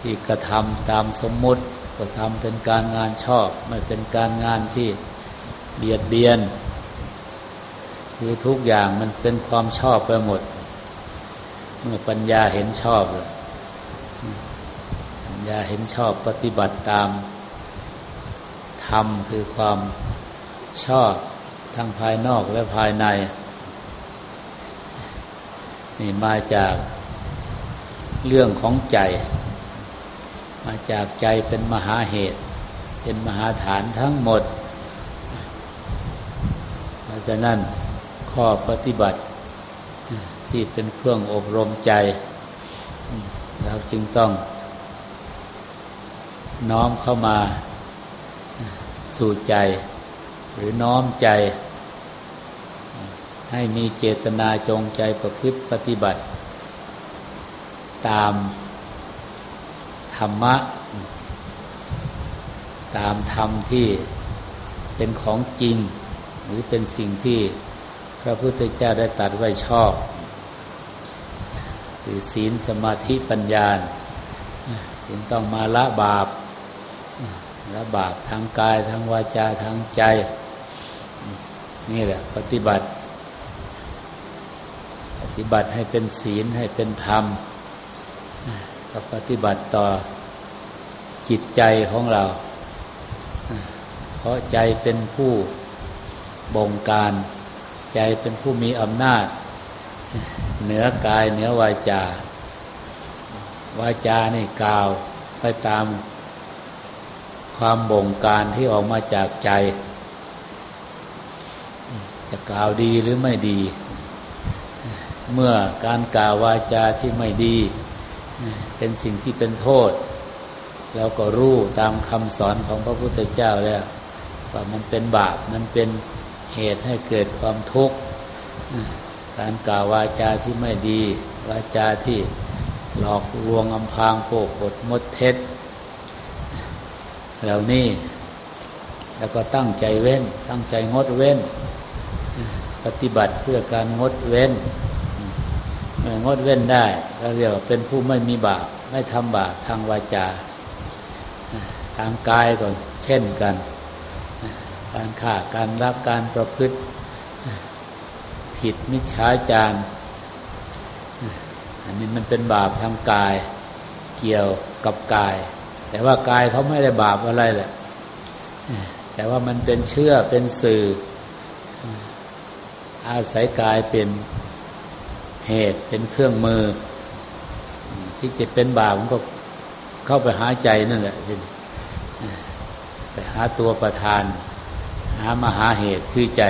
ที่กระทำตามสมมุติก็ทำเป็นการงานชอบ ไม่เป็นการงานที่เบียดเบียน คือทุกอย่างมันเป็นความชอบไปหมด เมื่อปัญญาเห็นชอบเลยปัญญาเห็นชอบปฏิบัติตามธรรมคือความชอบทั้งภายนอกและภายใน นี่มาจากเรื่องของใจ มาจากใจเป็นมหาเหตุ เป็นมหาฐานทั้งหมด เพราะฉะนั้น ข้อปฏิบัติ ที่เป็นเครื่องอบรมใจ เราจึงต้อง น้อมเข้ามา สู่ใจ หรือน้อมใจ ให้มีเจตนาจงใจประพฤติปฏิบัติ ตามธรรมะ ตามธรรมที่เป็นของจริง หรือเป็นสิ่งที่ พระพุทธเจ้าได้ตัดไว้ชอบคือศีลสมาธิปัญญาจึงต้องมาละบาปละบาปทางกายทางวาจาทางใจ นี่แหละ ปฏิบัติ ปฏิบัติให้เป็นศีลให้เป็นธรรมก็ปฏิบัติต่อจิตใจของเรา เพราะใจเป็นผู้บงการ ใจเป็นผู้มีอำนาจ เหนือกายเหนือวาจา วาจานี่กล่าวไปตามความบ่งการที่ออกมาจากใจ จะกล่าวดีหรือไม่ดี เมื่อการกล่าววาจาที่ไม่ดี เป็นสิ่งที่เป็นโทษแล้วก็รู้ตามคำสอนของพระพุทธเจ้าแล้วว่ามันเป็นบาปมันเป็น เหตุให้เกิดความทุกข์ การกล่าววาจาที่ไม่ดี วาจาที่หลอกลวงอำพางโปกดมดเท็จเหล่านี้แล้วก็ตั้งใจเว้น ตั้งใจงดเว้น ปฏิบัติเพื่อการงดเว้นงดเว้นได้ก็เรียกว่าเป็นผู้ไม่มีบาปไม่ทำบาปทางวาจา ทางกายก็เช่นกัน การฆ่าการรักการประพฤติ ผิดมิจฉาจารอันนี้มันเป็นบาปทางกายเกี่ยวกับกาย แต่ว่ากายเขาไม่ได้บาปอะไรแหละแต่ว่ามันเป็นเชื่อเป็นสื่อ อาศัยกายเป็นเหตุเป็นเครื่องมือ ที่จะเป็นบาปมันก็เข้าไปหาใจนั่นแหละไปหาตัวประธาน หามาหาเหตุคือใจ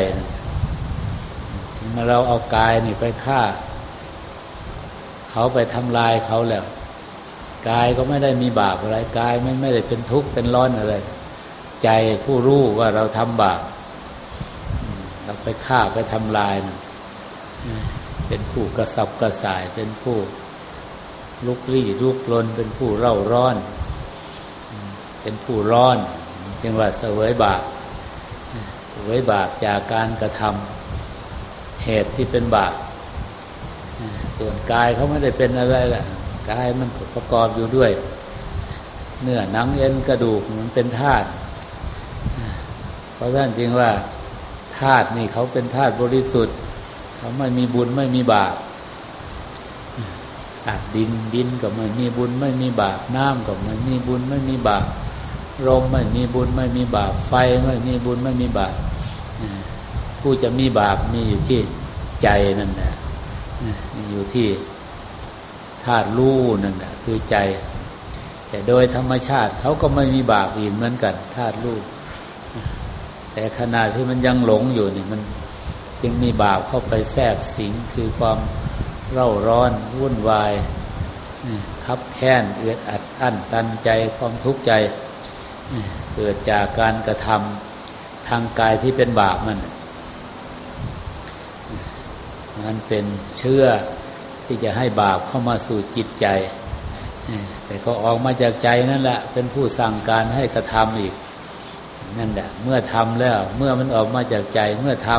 เมื่อเราเอากายนี่ไปฆ่า เขาไปทำลายเขาแล้วกายก็ไม่ได้มีบาปอะไรกายไม่ไม่ได้เป็นทุกข์เป็นร้อนอะไร ใจผู้รู้ว่าเราทำบาปเราไปฆ่าไปทำลายนะเป็นผู้กระสับกระส่ายเป็นผู้ลุกลี้ลุกลนเป็นผู้เร่าร้อน เป็นผู้ร้อน จึงว่าเสวยบาป เสวยบาปจากการกระทำเหตุที่เป็นบาปส่วนกายเขาไม่ได้เป็นอะไรแหละกายมันประกอบอยู่ด้วย เนื้อหนังเอ็นกระดูกมันเป็นธาตุเพราะท่านจริงว่าธาตุนี่เขาเป็นธาตุบริสุทธิ์ เขาไม่มีบุญไม่มีบาปธาตุดินดินก็ไม่มีบุญไม่มีบาปน้ำก็ไม่มีบุญไม่มีบาป ลมไม่มีบุญไม่มีบาป ไฟไม่มีบุญไม่มีบาปผู้จะมีบาปมีอยู่ที่ใจนั่นแหละอยู่ที่ธาตุรู้นั่นแหละคือใจ แต่โดยธรรมชาติเขาก็ไม่มีบาปอีกเหมือนกันธาตุรู้แต่ขณะที่มันยังหลงอยู่นี่มันจึงมีบาปเข้าไปแทรกสิงคือความเร่าร้อนวุ่นวายคับแค้นเอือดอัดอั้นตันใจความทุกข์ใจ เกิดจากการกระทำทางกายที่เป็นบาปมัน มันเป็นเชื่อที่จะให้บาปเข้ามาสู่จิตใจ แต่ก็ออกมาจากใจนั่นแหละ เป็นผู้สั่งการให้กระทำอีก นั่นแหละ เมื่อทำแล้ว เมื่อมันออกมาจากใจ เมื่อท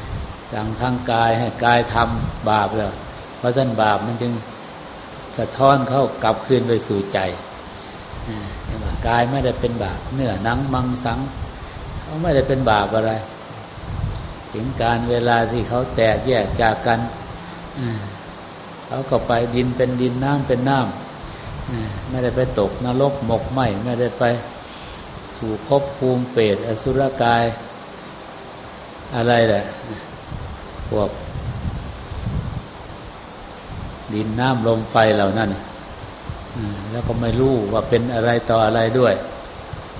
ำสั่งทางกายให้กายทำบาปแล้ว เพราะฉะนั้นบาปมันจึงสะท้อนเข้ากลับคืนไปสู่ใจ กายไม่ได้เป็นบาปเนื้อนังมังสังเขาไม่ได้เป็นบาปอะไร ถึงการเวลาที่เขาแตกแยกจากกันเขาก็ไปดินเป็นดินน้ำเป็นน้ำไม่ได้ไปตกนรกหมกไหมไม่ได้ไปสู่ภพภูมิเปรตอสุรกายอะไรแหละพวกดินน้ำลมไฟเหล่านั้น แล้วก็ไม่รู้ว่าเป็นอะไรต่ออะไรด้วย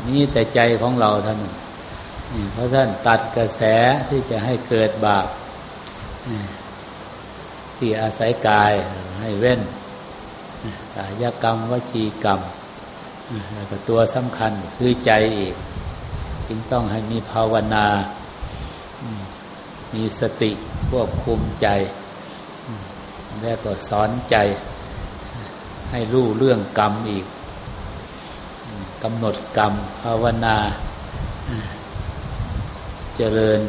นี่แต่ใจของเราท่านเพราะฉะนั้นตัดกระแสที่จะให้เกิดบาปที่อาศัยกายให้เว้นกายกรรมวจีกรรม แล้วก็ตัวสำคัญคือใจอีก จึงต้องให้มีภาวนา มีสติควบคุมใจ แล้วก็สอนใจ ให้รู้เรื่องกรรมอีกกำหนดกรรมภาวนาเจริญ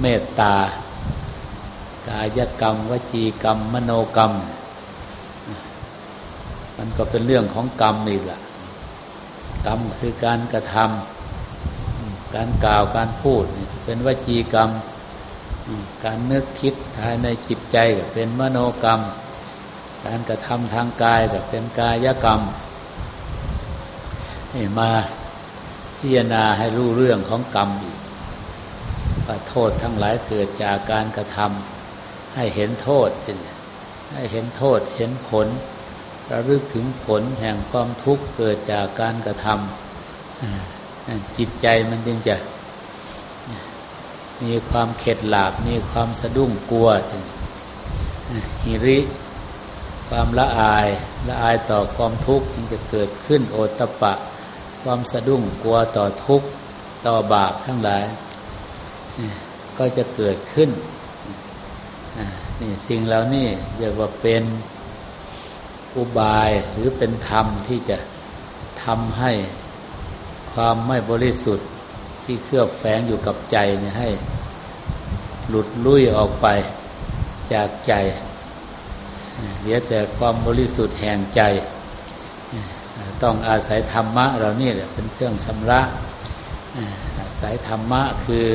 เมตตากายกรรม วจีกรรม มโนกรรม มันก็เป็นเรื่องของกรรมอีกละกรรมคือการกระทำการกล่าวการพูดเป็นวจีกรรม การนึกคิดภายในจิตใจก็เป็นมโนกรรม การกระทำทางกายก็เป็นกายกรรมนี่มาพิจารณาให้รู้เรื่องของกรรมอีกว่าโทษทั้งหลายเกิดจากการกระทำให้เห็นโทษทีให้เห็นโทษเห็นผลระลึกถึงผลแห่งความทุกข์เกิดจากการกระทำจิตใจมันจึงจะ มีความเข็ดหลาบมีความสะดุ้งกลัวหิริ ความละอายละอายต่อความทุกข์จึงจะเกิดขึ้นโอตปะ ความสะดุ้งกลัวต่อทุกข์ต่อบาปทั้งหลาย ก็จะเกิดขึ้นนี่สิ่งเหล่านี้เรียกว่าเป็นอุบายหรือเป็นธรรมที่จะทำให้ความไม่บริสุทธิ์ที่เคลือบแฝงอยู่กับใจเนี่ยให้ หลุดลุ่ยออกไปจากใจ เหลือแต่ความบริสุทธิ์แห่งใจ ต้องอาศัยธรรมะเรานี่แหละเป็นเครื่องชำระอาศัยธรรมะคือ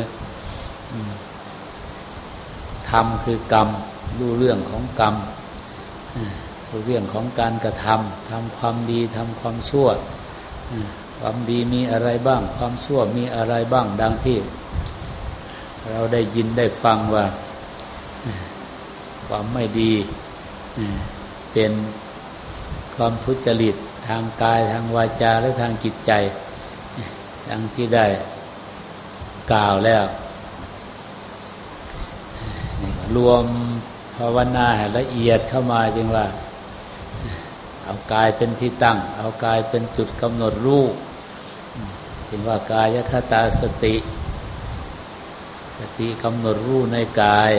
ธรรมคือกรรมรู้เรื่องของกรรมรู้เรื่องของการกระทำทำความดีทำความชั่วความดีมีอะไรบ้าง ความชั่วมีอะไรบ้างดังที่ เราได้ยินได้ฟังว่า ความไม่ดี เป็นความทุจริตทางกายทางวาจาและทางจิตใจ ดังที่ได้กล่าวแล้วรวมภาวนาละเอียดเข้ามาจึงว่า เอากายเป็นที่ตั้ง เอากายเป็นจุดกำหนดรูปจึงว่ากายคตาสติ สติกำหนดรูปในกาย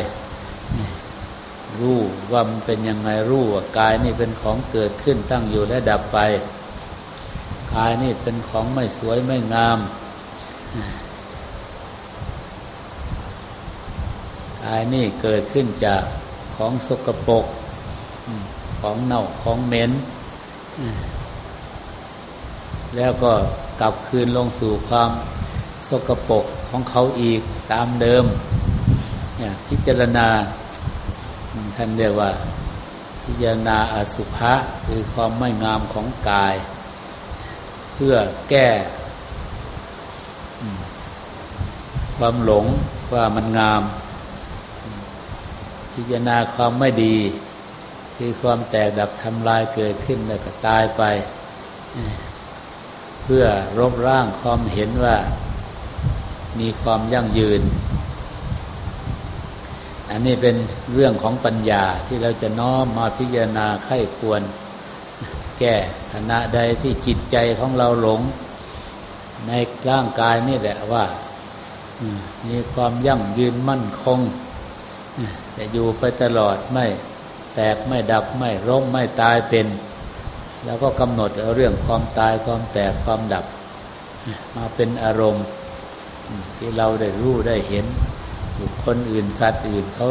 รู้ว่ามันเป็นยังไงรู้ว่ากายนี่เป็นของเกิดขึ้นตั้งอยู่และดับไป กายนี่เป็นของไม่สวยไม่งาม กายนี่เกิดขึ้นจากของสกปรกของเน่าของเหม็นแล้วก็กลับคืนลงสู่ความสกปรกของเขาอีกตามเดิม พิจารณา ท่านเรียกว่า พิจารณาอสุภะคือความไม่งามของกาย เพื่อแก้ ความหลงว่ามันงาม พิจารณาความไม่ดี คือความแตกดับทำลายเกิดขึ้นแล้วก็ตายไป เพื่อรบร่างความเห็นว่า มีความยั่งยืน อันนี้เป็นเรื่องของปัญญาที่เราจะน้อมมาพิจารณาไข้ควร แก้ขณะใดที่จิตใจของเราหลง ในร่างกายนี่แหละว่ามีความยั่งยืนมั่นคงจะอยู่ไปตลอดไม่แตกไม่ดับไม่ร่มไม่ตายเป็น แล้วก็กำหนดเอาเรื่องความตายความแตกความดับ มาเป็นอารมณ์ที่เราได้รู้ได้เห็น บุคคลอื่นสัตว์อื่นเขา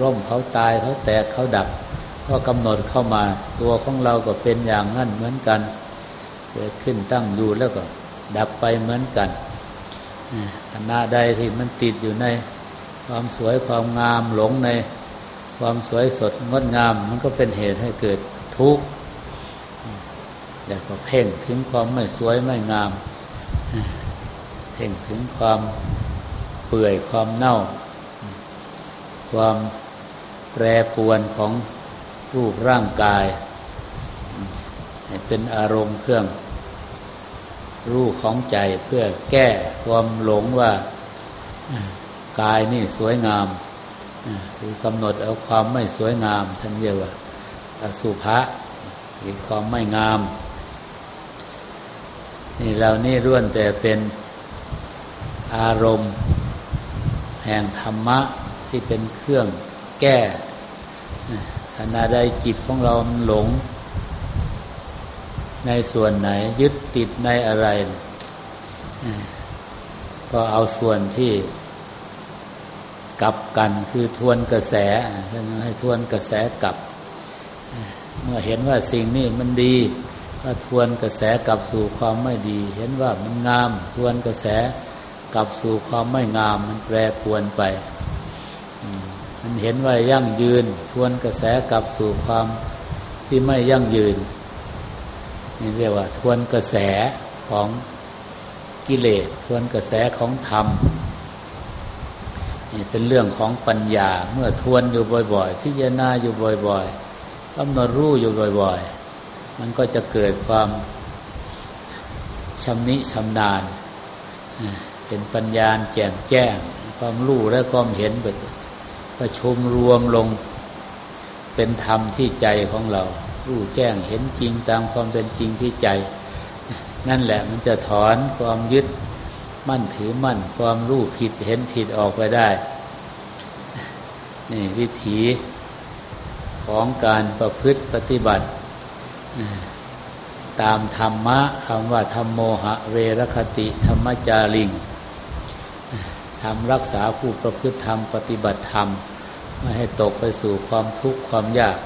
ร่มเขาตายเขาแตกเขาดับ ก็กำหนดเข้ามาตัวของเราก็เป็นอย่างนั้นเหมือนกัน เกิดขึ้นตั้งอยู่แล้วก็ดับไปเหมือนกันขณะใดที่มันติดอยู่ในความสวยความงามหลงในความสวยสดงดงาม มันก็เป็นเหตุให้เกิดทุกข์แต่ก็เพ่งถึงความไม่สวยไม่งาม เพ่งถึงความ เปื่อยความเน่า ความแปรปวนของรูปร่างกาย เป็นอารมณ์เครื่อง รูปของใจเพื่อแก้ความหลงว่ากายนี่สวยงามคือกำหนดเอาความไม่สวยงามท่านเรียกว่าอสุภะคือความไม่งาม นี่เรานี่ร่วนแต่เป็นอารมณ์ แห่งธรรมะที่เป็นเครื่องแก้ขณะใดจิตของเราหลง ในส่วนไหนยึดติดในอะไร ก็เอาส่วนที่กลับกันคือทวนกระแสให้ทวนกระแสกลับ เมื่อเห็นว่าสิ่งนี้มันดีก็ทวนกระแสกลับสู่ความไม่ดี เห็นว่ามันงาม ทวนกระแส กลับสู่ความไม่งาม มันแปรปวนไป มันเห็นว่ายั่งยืน ทวนกระแสกลับสู่ความที่ไม่ยั่งยืนนี่เรียกว่า ทวนกระแสของกิเลส ทวนกระแสของธรรมนี่เป็นเรื่องของปัญญา เมื่อทวนอยู่บ่อย ๆ พิจารณาอยู่บ่อยๆกำมารู้อยู่บ่อยๆ มันก็จะเกิดความชำนิชำนาญ เป็นปัญญาแจ่มแจ้ง ความรู้และความเห็นประชุมรวมลง เป็นธรรมที่ใจของเรา รู้แจ้งเห็นจริงตามความเป็นจริงที่ใจ นั่นแหละมันจะถอนความยึดมั่นถือมั่น ความรู้ผิดเห็นผิดออกไปได้ นี่วิถีของการประพฤติปฏิบัติ ตามธรรมะคำว่าธรรมโมหะเวรคติธรรมจาริง ทำรักษาผู้ประพฤติธรรมปฏิบัติธรรม ไม่ให้ตกไปสู่ความทุกข์ความยาก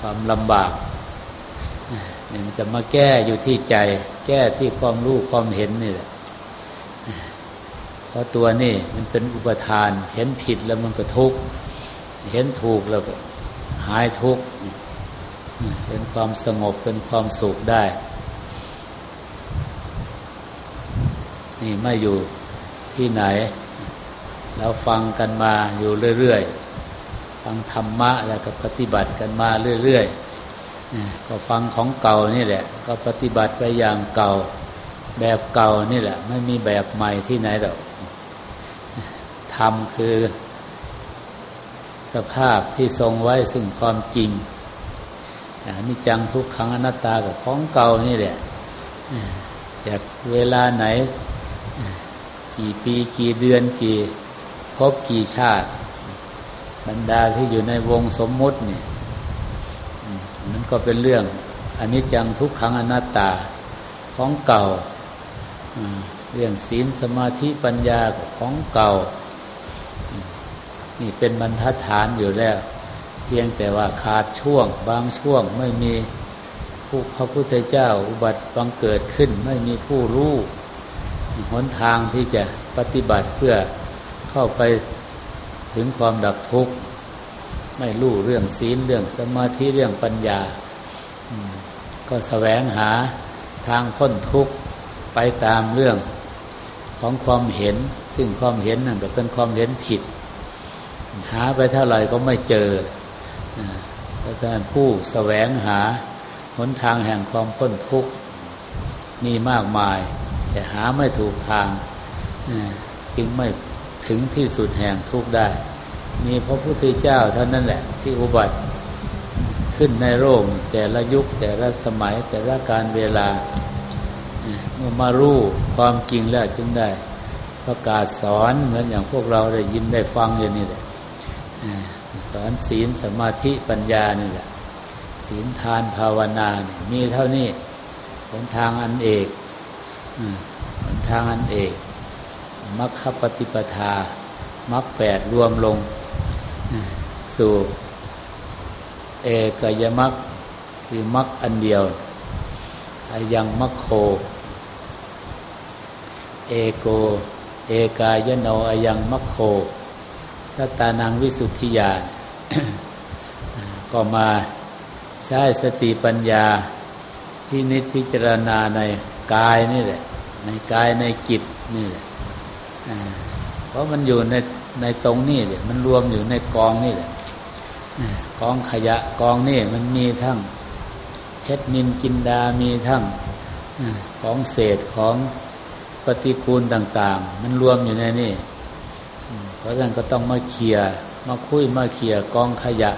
ความลำบากเนี่ยมันจะมาแก้อยู่ที่ใจ แก้ที่ความรู้ความเห็นนี่แหละเพราะตัวนี่มันเป็นอุปทาน เห็นผิดแล้วมันก็ทุกข์เห็นถูกแล้วก็หายทุกข์เป็นความสงบเป็นความสุขได้ นี่ไม่อยู่ ที่ไหนแล้วฟังกันมาอยู่เรื่อยๆ ฟังธรรมะแล้วก็ปฏิบัติกันมาเรื่อยๆ ก็ฟังของเก่านี่แหละ ก็ปฏิบัติไปอย่างเก่า แบบเก่านี่แหละ ไม่มีแบบใหม่ที่ไหนหรอกธรรมคือ สภาพที่ทรงไว้ซึ่งความจริงอันนี้จังทุกครั้งอนัตตากับของเก่านี่แหละจากเวลาไหน กี่ปีกี่เดือนกี่พบกี่ชาติ บรรดาที่อยู่ในวงสมมุติเนี่ยมันก็เป็นเรื่องอันนี้จังทุกครั้งอนัตตาของเก่าเรื่องศีลสมาธิปัญญาของเก่า นี่เป็นบรรทัดฐานอยู่แล้ว เพียงแต่ว่าขาดช่วง บางช่วงไม่มีผู้พระพุทธเจ้าอุบัติบังเกิดขึ้น ไม่มีผู้รู้ หนทางที่จะปฏิบัติเพื่อเข้าไปถึงความดับทุกข์ ไม่รู้เรื่องศีลเรื่องสมาธิเรื่องปัญญา ก็แสวงหาทางพ้นทุกข์ไปตามเรื่องของความเห็น ซึ่งความเห็นนั่นก็เป็นความเห็นผิด หาไปเท่าไหร่ก็ไม่เจอ เพราะฉะนั้นผู้แสวงหาหนทางแห่งความพ้นทุกข์มีมากมาย แต่หาไม่ถูกทางจึงไม่ถึงที่สุดแห่งทุกข์ได้ มีพระพุทธเจ้าเท่านั้นแหละ ที่อุบัติขึ้นในโลกแต่ละยุคแต่ละสมัยแต่ละการเวลาเมื่อมารู้ความจริงแล้วจึงได้ ประกาศสอนเหมือนอย่างพวกเราได้ยินได้ฟังอย่างนี้แหละสอนศีลสมาธิปัญญานี่แหละศีลทานภาวนา มีเท่านี้หนทางอันเอก หนทางอันเอกมัคคปฏิปทามัคแปดรวมลง สู่เอกยมัคคือมัคอันเดียวอายังมัคโค เอโก เอกายโนอายังมัคโคสตานังวิสุทธิยาก็มาใช้สติปัญญาที่นิพพิจารณาใน กายนี่แหละ ในกายในจิตนี่แหละเพราะมันอยู่ในในตรงนี้เนี่ยมันรวมอยู่ในกองนี่แหละกองขยะกองนี่มันมีทั้งเพชรนินกินดา มีทั้งของเศษของปฏิกูลต่าง ๆ มันรวมอยู่ในนี่ เพราะฉะนั้นก็ต้องมาเคลียมาคุยมาเคลียกองขยะ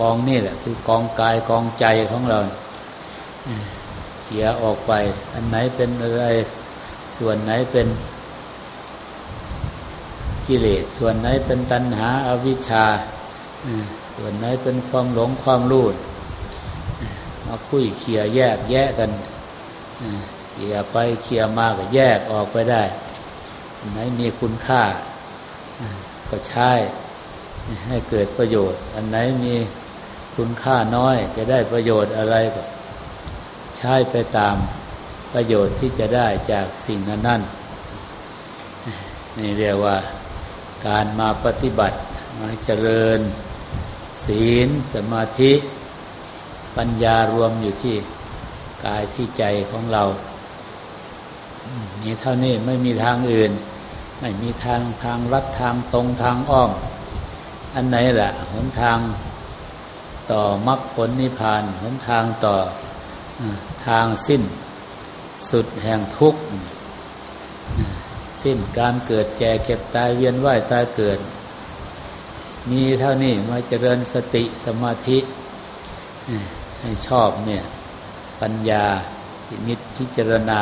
กองนี่แหละคือกองกายกองใจของเรา เขียออกไป อันไหนเป็นอะไรส่วนไหนเป็นกิเลสส่วนไหนเป็นตัณหาอาวิชชาส่วนไหนเป็นความหลงความรู้มาคุยเคลียแยกแยกกันเคียไปเคลียมาก็แยกออกไปได้ ไหนมีคุณค่า ก็ใช้ให้เกิดประโยชน์ อันไหนมีคุณค่าน้อยจะได้ประโยชน์อะไรก็ ช้ไปตามประโยชน์ที่จะได้จากสิ่งนั้นนั่นนี่เรียกว่าการมาปฏิบัติมาเจริญ ศีล สมาธิ ปัญญารวมอยู่ที่กายที่ใจของเรา มีเท่านี้ไม่มีทางอื่น ไม่มีทางทางรัดทางตรงทางอ้อม อันไหนแหละหนทางต่อมรรคผลนิพพานหนทางต่อ ทางสิ้น สุดแห่งทุกข์ สิ้นการเกิดแก่เก็บตายเวียนว่ายตายเกิด มีเท่านี้มาเจริญสติสมาธิให้ชอบเนี่ยปัญญานิดพิจารณา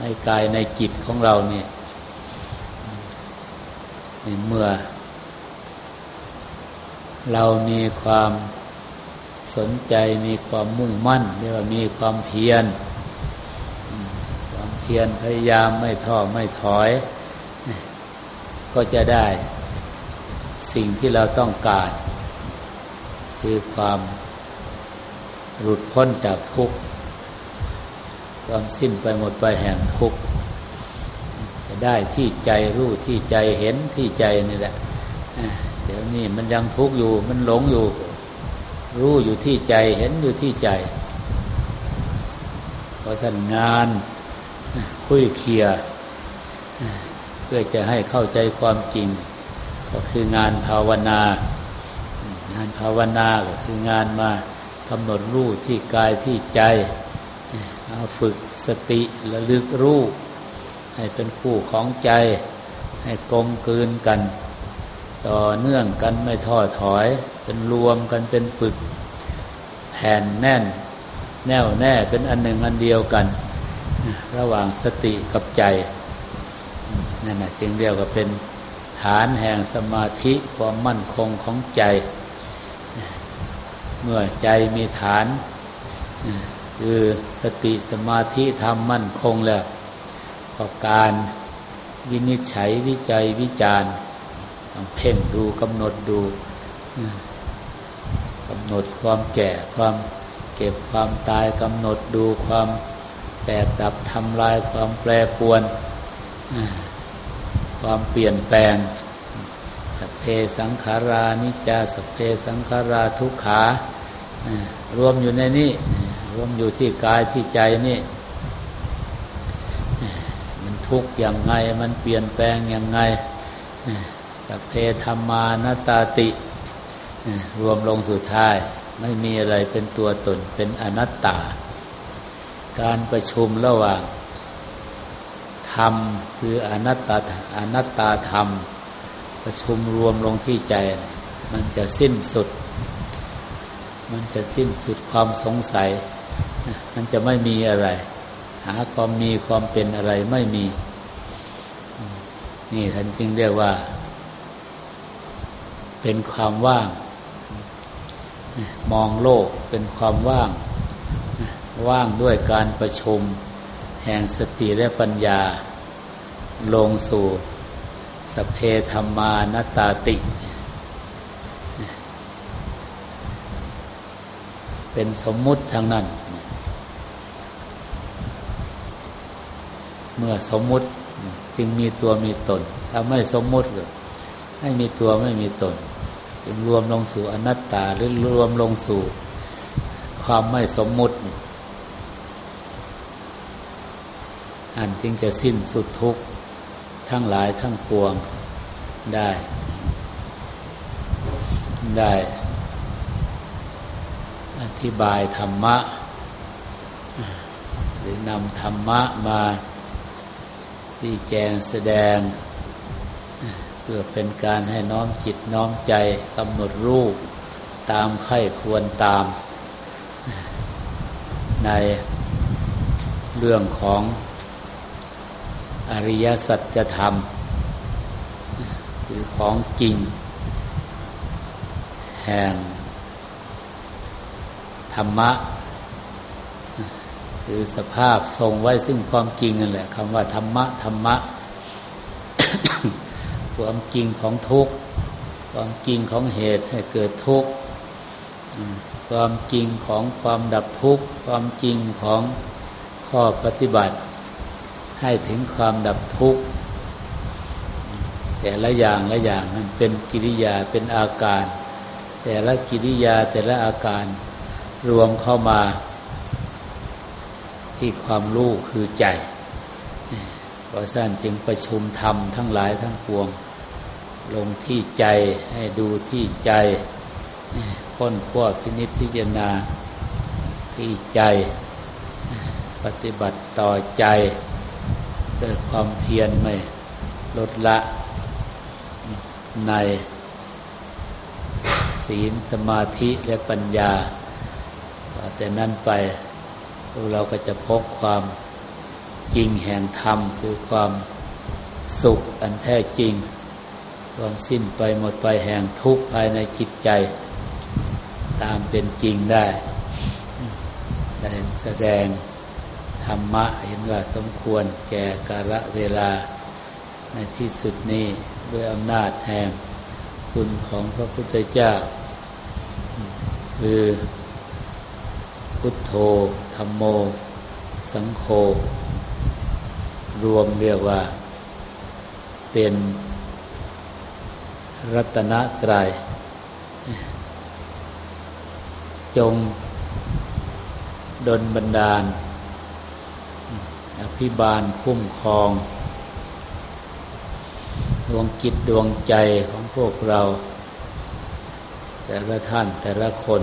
ในกายในจิตของเราเนี่ยเมื่อ เรามีความ สนใจมีความมุ่งมั่นเรียกว่ามีความเพียรความเพียรพยายามไม่ท้อไม่ถอย ก็จะได้สิ่งที่เราต้องการ คือความหลุดพ้นจากทุกข์ ความสิ้นไปหมดไปแห่งทุกข์จะได้ที่ใจรู้ที่ใจเห็นที่ใจนี่แหละเดี๋ยวนี้มันยังทุกข์อยู่มันหลงอยู่ รู้อยู่ที่ใจเห็นอยู่ที่ใจ เพราะสันงานคุยเคลียเพื่อจะให้เข้าใจความจริง ก็คืองานภาวนา งานภาวนาก็คืองานมากำหนดรู้ที่กายที่ใจมาฝึกสติระลึกรู้ ให้เป็นคู่ของใจ ให้กลมกลืนกัน ต่อเนื่องกันไม่ท้อถอย เป็นรวมกันเป็นปึกแผ่นแน่น แน่วแน่เป็นอันหนึ่งอันเดียวกัน ระหว่างสติกับใจนั่นนะจึงเรียกว่าเป็นฐานแห่งสมาธิความมั่นคงของใจ เมื่อใจมีฐาน คือสติสมาธิทำมั่นคงแล้วก็การวินิจฉัยวิจัยวิจารณ์ ต้องเพ่งดูกำหนดดูกำหนดความแก่ความเก็บความตายกำหนดดูความแตกดับทำลายความแปรปวน ความเปลี่ยนแปลงสัพเพสังขารานิจจาสัพเพสังขาราทุกขารวมอยู่ในนี้รวมอยู่ที่กายที่ใจนี่มันทุกข์อย่างไง มันเปลี่ยนแปลงอย่างไง สัพเพธรรมานาตาติ รวมลงสุดท้าย ไม่มีอะไรเป็นตัวตนเป็นอนัตตา การประชุมระหว่างธรรมคืออนัตตาอนัตตาธรรม ประชุมรวมลงที่ใจ มันจะสิ้นสุด มันจะสิ้นสุดความสงสัย มันจะไม่มีอะไร หาความมีความเป็นอะไรไม่มี นี่ท่านจึงเรียกว่า เป็นความว่าง มองโลกเป็นความว่าง ว่างด้วยการประชุม แห่งสติและปัญญา ลงสู่สเพธรรมานตาติ เป็นสมมุติทางนั้น เมื่อสมมุติจึงมีตัวมีตน ถ้าไม่สมมุติก็ไม่มีตัวไม่มีตน รวมลงสู่อนัตตา หรือรวมลงสู่ความไม่สมมุติ อันจึงจะสิ้นสุดทุกข์ ทั้งหลายทั้งปวงได้ ได้ อธิบายธรรมะ หรือนำธรรมะมาสี่แจงแสดง เพื่อเป็นการให้น้อมจิตน้อมใจกำหนดรูป ตามไข้ควรตาม ในเรื่องของอริยสัจธรรม หรือของจริง แห่ง ธรรมะ คือสภาพทรงไว้ซึ่งความจริงนั่นแหละคำว่าธรรมะ ธรรมะ ความจริงของทุกข์ ความจริงของเหตุให้เกิดทุกข์ ความจริงของความดับทุกข์ ความจริงของข้อปฏิบัติ ให้ถึงความดับทุกข์ แต่ละอย่างละอย่างมันเป็นกิริยาเป็นอาการ แต่ละกิริยาแต่ละอาการรวมเข้ามาที่ความรู้คือใจเพราะฉะนั้นจึงประชุมธรรมทั้งหลายทั้งปวง ลงที่ใจให้ดูที่ใจค้นคว้าพินิจพิจารณาที่ใจ ปฏิบัติต่อใจด้วยความเพียรไม่ลดละในศีลสมาธิและปัญญา แต่นั้นไปเราก็จะพบความจริงแห่งธรรม คือความสุขอันแท้จริง ความสิ้นไปหมดไปแห่งทุกข์ภายในจิตใจ ตามเป็นจริงได้ได้แสดงธรรมะเห็นว่าสมควรแก่กาลเวลา ในที่สุดนี้ด้วยอำนาจแห่งคุณของพระพุทธเจ้า คือพุทโธธรรมโม สังโฆรวมเรียกว่าเป็น รัตนตรยัย จงดลบันดาล อภิบาลคุ้มครอง ดวงจิตดวงใจของพวกเรา แต่ละท่านแต่ละคน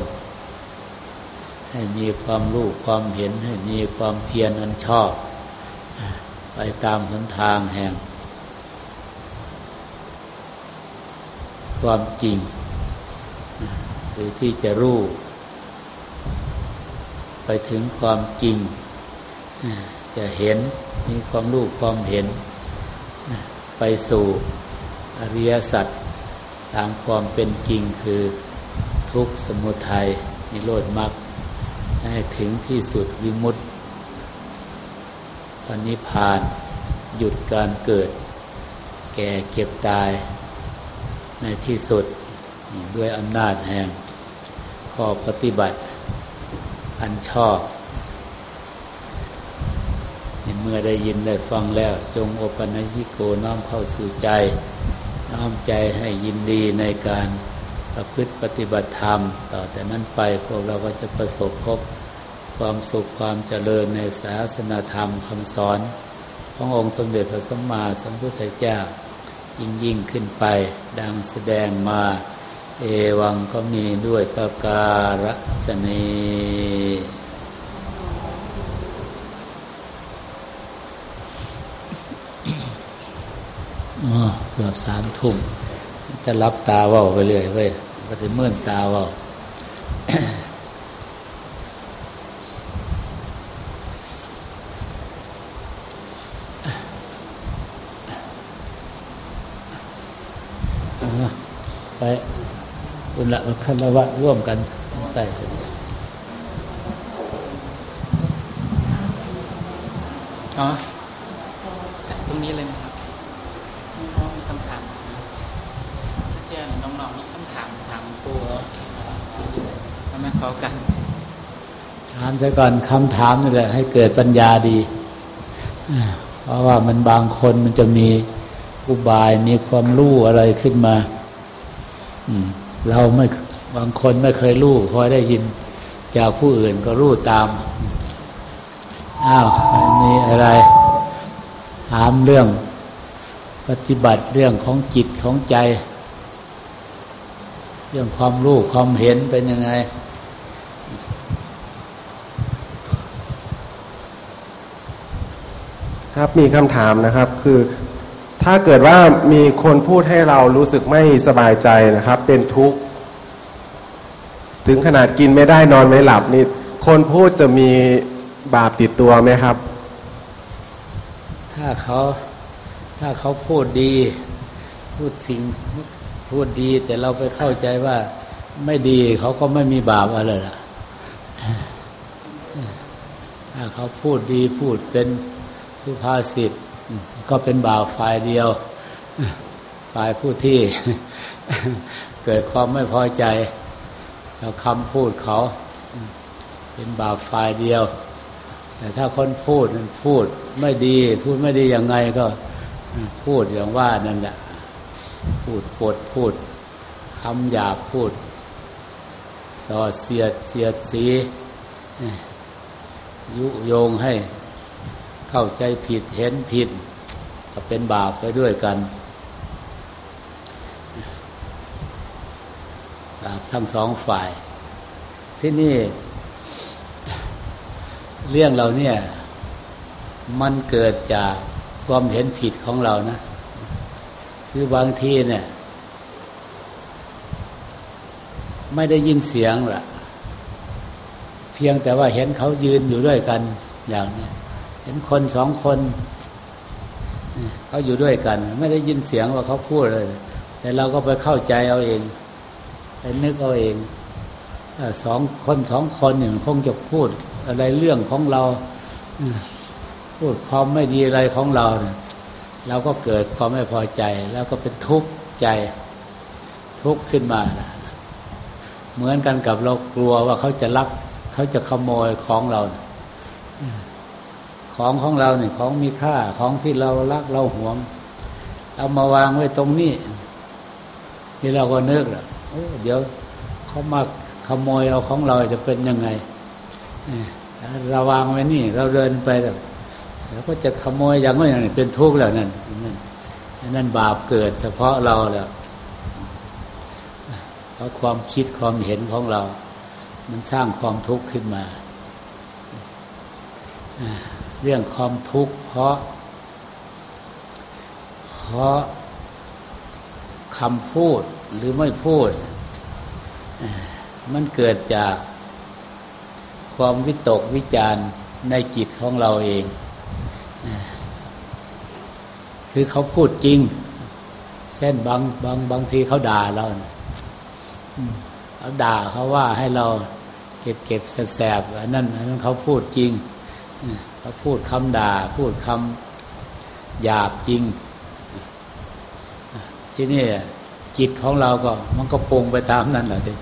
ให้มีความรู้ความเห็นให้มีความเพียรอันชอบ ไปตามหนทางแห่ง ความจริง หรือที่จะรู้ ไปถึงความจริง จะเห็นมีความรู้ความเห็น ไปสู่อริยสัจตามความเป็นจริงคือทุกสมุทัยนิโรธมรรคให้ถึงที่สุดวิมุตติพนิพาน หยุดการเกิด แก่เก็บตาย ในที่สุดด้วยอำนาจแห่งข้อปฏิบัติ อันชอบเมื่อได้ยินได้ฟังแล้ว จงโอปัญญิโกน้อมเข้าสู่ใจ น้อมใจให้ยินดีในการประพฤติปฏิบัติธรรม ต่อแต่นั้นไปพวกเราก็จะประสบพบความสุขความเจริญในศาสนาธรรมคำสอน ขององค์สมเด็จพระสัมมาสัมพุทธเจ้า ยิ่งยิ่งขึ้นไป ดังแสดงมา เอวังก็มีด้วยประการฉนีเกือบสามทุ่มจะรับตาว่าไปเรื่อยเว้ยก็จะเมื่อนตาว่า ไปคุณละคันวะร่วมกันไปอ๋อตรงนี้เลยไหมครับมีคำถามเพื่อนน้องๆมีคำถามถามครูทำไมขอกัน ถามซะก่อนคำถามนี่แหละให้เกิดปัญญาดี เพราะว่ามันบางคนมันจะมีอุบายมีความรู้อะไรขึ้นมา เราไม่บางคนไม่เคยรู้พอได้ยิน จากผู้อื่นก็รู้ตาม อ้าวมีอะไร ถามเรื่อง ปฏิบัติเรื่องของจิตของใจ เรื่องความรู้ความเห็นเป็นยังไงครับมีคำถามนะครับ คือ ถ้าเกิดว่ามีคนพูดให้เรารู้สึกไม่สบายใจนะครับ เป็นทุกข์ ถึงขนาดกินไม่ได้นอนไม่หลับนี่คนพูดจะมีบาปติดตัวไหมครับ ถ้าเขาถ้าเขาพูดดี พูดสิ่งพูดดี แต่เราไปเข้าใจว่าไม่ดีเขาก็ไม่มีบาปอะไรล่ะถ้าเขาพูดดีพูดเป็นสุภาษิต ก็เป็นบ่าวฝ่ายเดียว ฝ่ายผู้ที่เกิดความไม่พอใจกับคำพูดเขา เป็นบ่าวฝ่ายเดียว แต่ถ้าคนพูดมันพูดไม่ดี พูดไม่ดียังไงก็พูดอย่างว่านั่นแหละพูดปดพูดคำหยาบพูดส่อเสียดเสียดสียุโยงให้เข้าใจผิดเห็นผิด ก็เป็นบาปไปด้วยกันบาปทั้งสองฝ่าย ที่นี่ เรื่องเราเนี่ย มันเกิดจากความเห็นผิดของเรานะ คือบางทีเนี่ย ไม่ได้ยินเสียงล่ะ เพียงแต่ว่าเห็นเขายืนอยู่ด้วยกันอย่างนี้เห็นคนสองคน เขาอยู่ด้วยกัน ไม่ได้ยินเสียงว่าเขาพูดเลย แต่เราก็ไปเข้าใจเอาเองไปนึกเอาเองสองคนสองคนหนึ่งคงจะพูดอะไรเรื่องของเราพูดความไม่ดีอะไรของเราเนี่ยเราก็เกิดความไม่พอใจ แล้วก็เป็นทุกข์ใจ ทุกข์ขึ้นมานะเหมือนกันกับเรากลัวว่าเขาจะลัก เขาจะขโมยของเรา ของของเราเนี่ยของมีค่าของที่เรารักเราหวง เอามาวางไว้ตรงนี้ที่เราก็นึกแหละเดี๋ยวเขามาขโมยเอาของเราจะเป็นยังไงเราวางไว้นี่ เราเดินไปแล้วแล้วก็จะขโมยอย่างนั้นอย่างนี้เป็นทุกข์แล้วนั่นนั่นนั่นบาปเกิดเฉพาะเราแล้วเพราะความคิดความเห็นของเรา มันสร้างความทุกข์ขึ้นมา เรื่องความทุกข์เพราะ เพราะคำพูดหรือไม่พูด มันเกิดจากความวิตกวิจารณ์ในจิตของเราเอง คือเขาพูดจริง เช่นบางบางบางทีเขาด่าเราเขาด่าเขาว่าให้เราเก็บเก็บแสบๆอันนั้นอันนั้นเขาพูดจริง เขาพูดคำด่า พูดคำหยาบจริง ที่นี่จิตของเราก็ มันก็ปรุงไปตามนั้นแหละที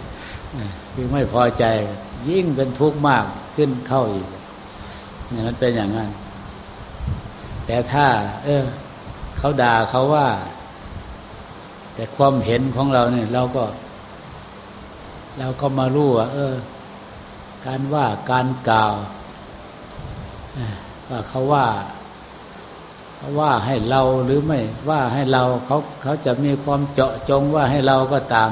คือไม่พอใจ ยิ่งเป็นทุกข์มากขึ้นเข้าอีกเนี่ยมันเป็นอย่างนั้น แต่ถ้า เออเขาด่าเขาว่า แต่ความเห็นของเราเนี่ย เราก็เราก็มารู้ว่าเออ การว่าการกล่าว ว่าเขาว่าเขาว่าให้เราหรือไม่ว่าให้เราเขาเขาจะมีความเจาะจงว่าให้เราก็ตาม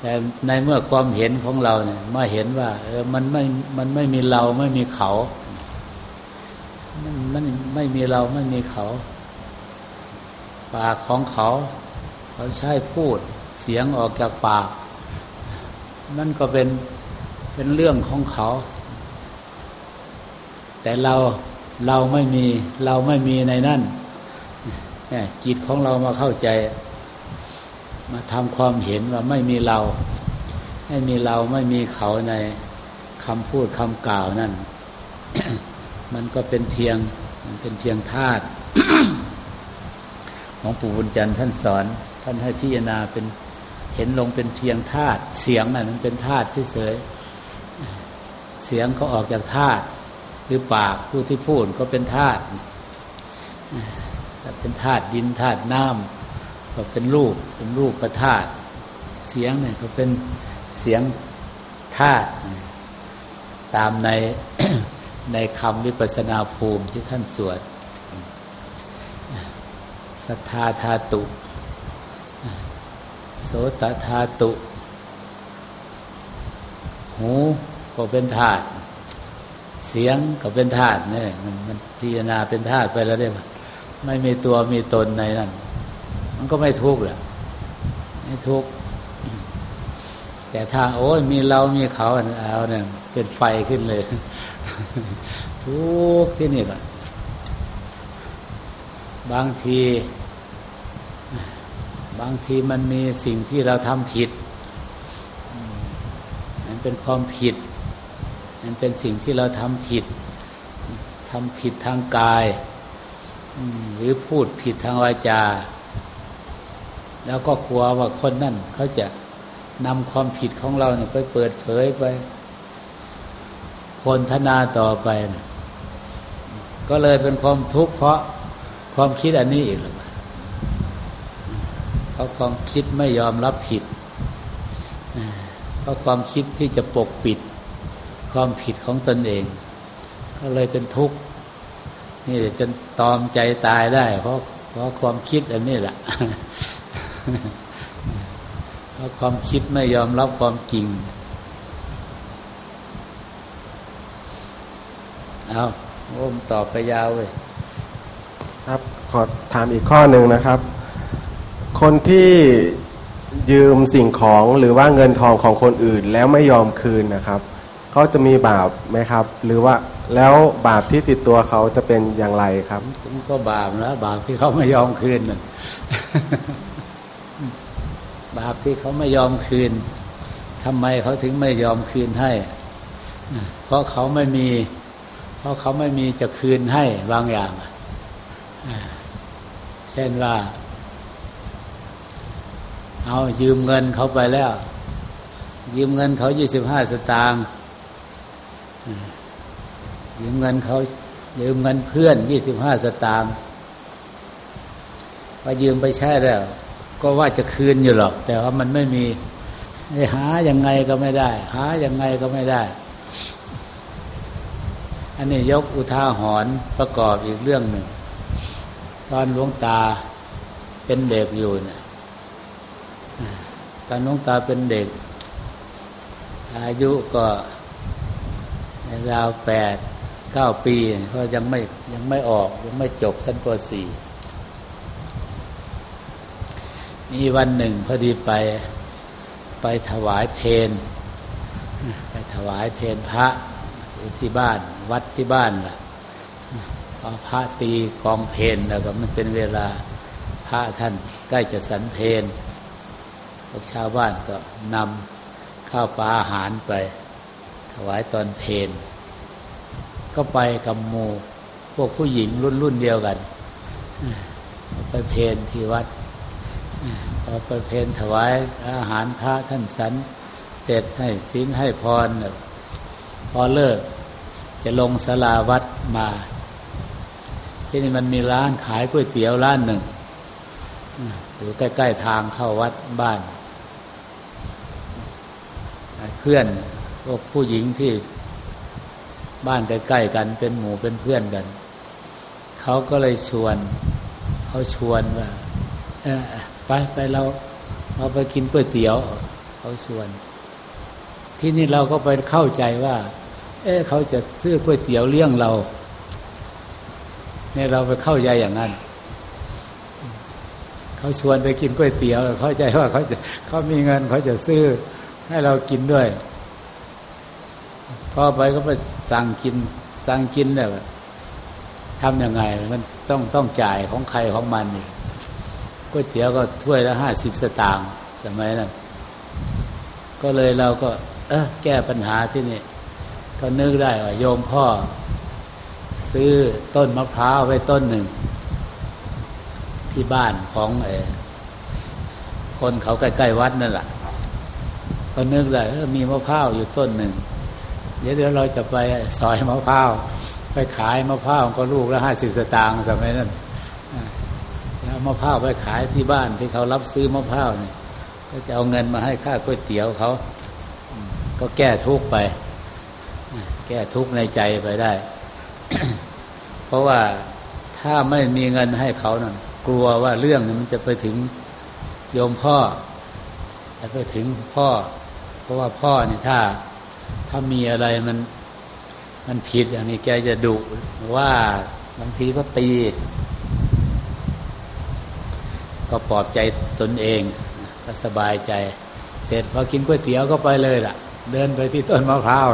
แต่ในเมื่อความเห็นของเราเนี่ยมาเห็นว่า เออมันไม่มันไม่มีเราไม่มีเขา มันมันไม่มีเราไม่มีเขา ปากของเขา เขาใช้พูดเสียงออกจากปาก นั่นก็เป็นเป็นเรื่องของเขา แต่เราเราไม่มีเราไม่มีในนั่นจิตของเรามาเข้าใจ มาทำความเห็นว่าไม่มีเรา ไม่มีเราไม่มีเขาในคำพูดคำกล่าวนั่น มันก็เป็นเพียงมันเป็นเพียงธาตุของปู่บุญจันทร์ท่านสอน ท่านให้พิจารณาเป็นเห็นลงเป็นเพียงธาตุเสียงนั่นมันเป็นธาตุเฉยเสียงเขาออกจากธาตุ คือปากผู้ที่พูดก็เป็นธาตุเป็นธาตุดินธาตุน้ำก็เป็นรูป เป็นรูปประธาตุเสียงเนี่ยก็เป็นเสียงธาตุตามในในคำวิปัสนาภูมิที่ท่านสวดสัทธาธาตุ โสตธาตุ หูก็เป็นธาตุ เสียงก็เป็นธาตุเนี่ยมันมันพิจารณาเป็นธาตุไปแล้วได้ไหมไม่มีตัวมีตนในนั้น มันก็ไม่ทุกข์แหละไม่ทุกข์แต่ถ้าโอ้ยมีเรามีเขาเอาเนี่ยเป็นไฟขึ้นเลย ทุกที่นี่ก็บางที บางทีมันมีสิ่งที่เราทำผิด มันเป็นความผิด มันเป็นสิ่งที่เราทำผิดทำผิดทางกาย หรือพูดผิดทางวาจา แล้วก็กลัวว่าคนนั่นเขาจะนำความผิดของเราเนี่ยไปเปิดเผยไปคนทนาต่อไปนะก็เลยเป็นความทุกข์เพราะความคิดอันนี้อีกเลยเพราะความคิดไม่ยอมรับผิดเพราะความคิดที่จะปกปิด ความผิดของตนเอง ก็เลยเป็นทุกข์ นี่จนตอมใจตายได้ เพราะเพราะความคิดอันนี้แหละเพราะความคิดไม่ยอมรับความจริงเอาโอ้มตอบไปยาวเลยครับ ขอถามอีกข้อหนึ่งนะครับ คนที่ยืมสิ่งของหรือว่าเงินทองของคนอื่นแล้วไม่ยอมคืนนะครับ เขาจะมีบาปไหมครับ หรือว่าแล้วบาปที่ติดตัวเขาจะเป็นอย่างไรครับก็บาปนะบาปที่เขาไม่ยอมคืนนั่นบาปที่เขาไม่ยอมคืนทำไมเขาถึงไม่ยอมคืนให้ เพราะเขาไม่มี เพราะเขาไม่มีจะคืนให้บางอย่างเช่นว่า เอายืมเงินเขาไปแล้ว ยืมเงินเขายี่สิบห้าสตางค์ ยืมเงินเขายืมเงินเพื่อนยี่สิบห้าสตางค์พอยืมไปใช้แล้ว ก็ว่าจะคืนอยู่หรอก แต่ว่ามันไม่มีหาอยังไงก็ไม่ได้ หาอยังไงก็ไม่ได้ อันนี้ยกอุทาหรณ์ประกอบอีกเรื่องหนึ่ง ตอนหลวงตาเป็นเด็กอยู่เนี่ยตอนหลวงตาเป็นเด็ก อายุก็ราวแปด เก้าปีก็ยังไม่ยังไม่ออก ยังไม่จบชั้นปสี่มีวันหนึ่งพอดีไปไปถวายเพนไปถวายเพนพระที่บ้านวัดที่บ้านล่ะพอาพระตีกองเพนแล้วก็มันเป็นเวลาพระท่านใกล้จะสันเพนพวกชาวบ้านก็นำข้าวปลาอาหารไป ถวายตอนเพน ก็ไปกับโมพวกผู้หญิงรุ่นรุ่นเดียวกัน ไปเพนที่วัดพอไปเพนถวายอาหารพระท่านสัน เสร็จให้ศีลให้พรพอเลิก จะลงสลาวัดมา ที่นี่มันมีร้านขายก๋วยเตี๋ยวร้านหนึ่งอยู่ใกล้ ๆ ทางเข้าวัดบ้าน เพื่อนพวกผู้หญิงที่ บ้านใกล้ๆกัน เป็นหมู่เป็นเพื่อนกัน เขาก็เลยชวน เขาชวนว่าไปไปเราเราไปกินก๋วยเตี๋ยว เขาชวน ที่นี่เราก็ไปเข้าใจว่า เอ๊เขาจะซื้อก๋วยเตี๋ยวเลี้ยงเราเนี่ยเราไปเข้าใจอย่างนั้น เขาชวนไปกินก๋วยเตี๋ยว เข้าใจว่าเขาจะเขามีเงินเขาจะซื้อให้เรากินด้วย พอไปก็ไปสั่งกิน สั่งกินเนี่ยทำยังไง มันต้องต้องจ่ายของใครของมันนี่ก๋วยเตี๋ยวก็ถ้วยละห้าสิบสตางค์สมัยนั้นก็เลยเราก็ เออแก้ปัญหาที่นี่ก็นึกได้ว่าโยมพ่อ ซื้อต้นมะพร้าวไว้ต้นหนึ่ง ที่บ้านของไอ้คนเขาใกล้ๆวัดนั่นแหละก็นึกได้เออมีมะพร้าวอยู่ต้นหนึ่ง เดี๋ยวเดี๋ยวเราจะไปซอยมะพร้าวไปขายมะพร้าวก็ลูกละห้าสิบสตางค์สมัยนั้นแล้วมะพร้าวไปขายที่บ้านที่เขารับซื้อมะพร้าวเนี่ยก็จะเอาเงินมาให้ค่าก๋วยเตี๋ยวเขาก็แก้ทุกข์ไป แก้ทุกข์ในใจไปได้ เพราะว่าถ้าไม่มีเงินให้เขานั่นกลัวว่าเรื่องนี้มันจะไปถึงโยมพ่อจะไปถึงพ่อ เพราะว่าพ่อเนี่ยถ้า ถ้ามีอะไรมันมันผิดอย่างนี้แกจะดุว่าบางทีก็ตี ก็ปลอบใจตนเอง ก็สบายใจ เสร็จพอกินก๋วยเตี๋ยวก็ไปเลยล่ะ เดินไปที่ต้นมะพร้าว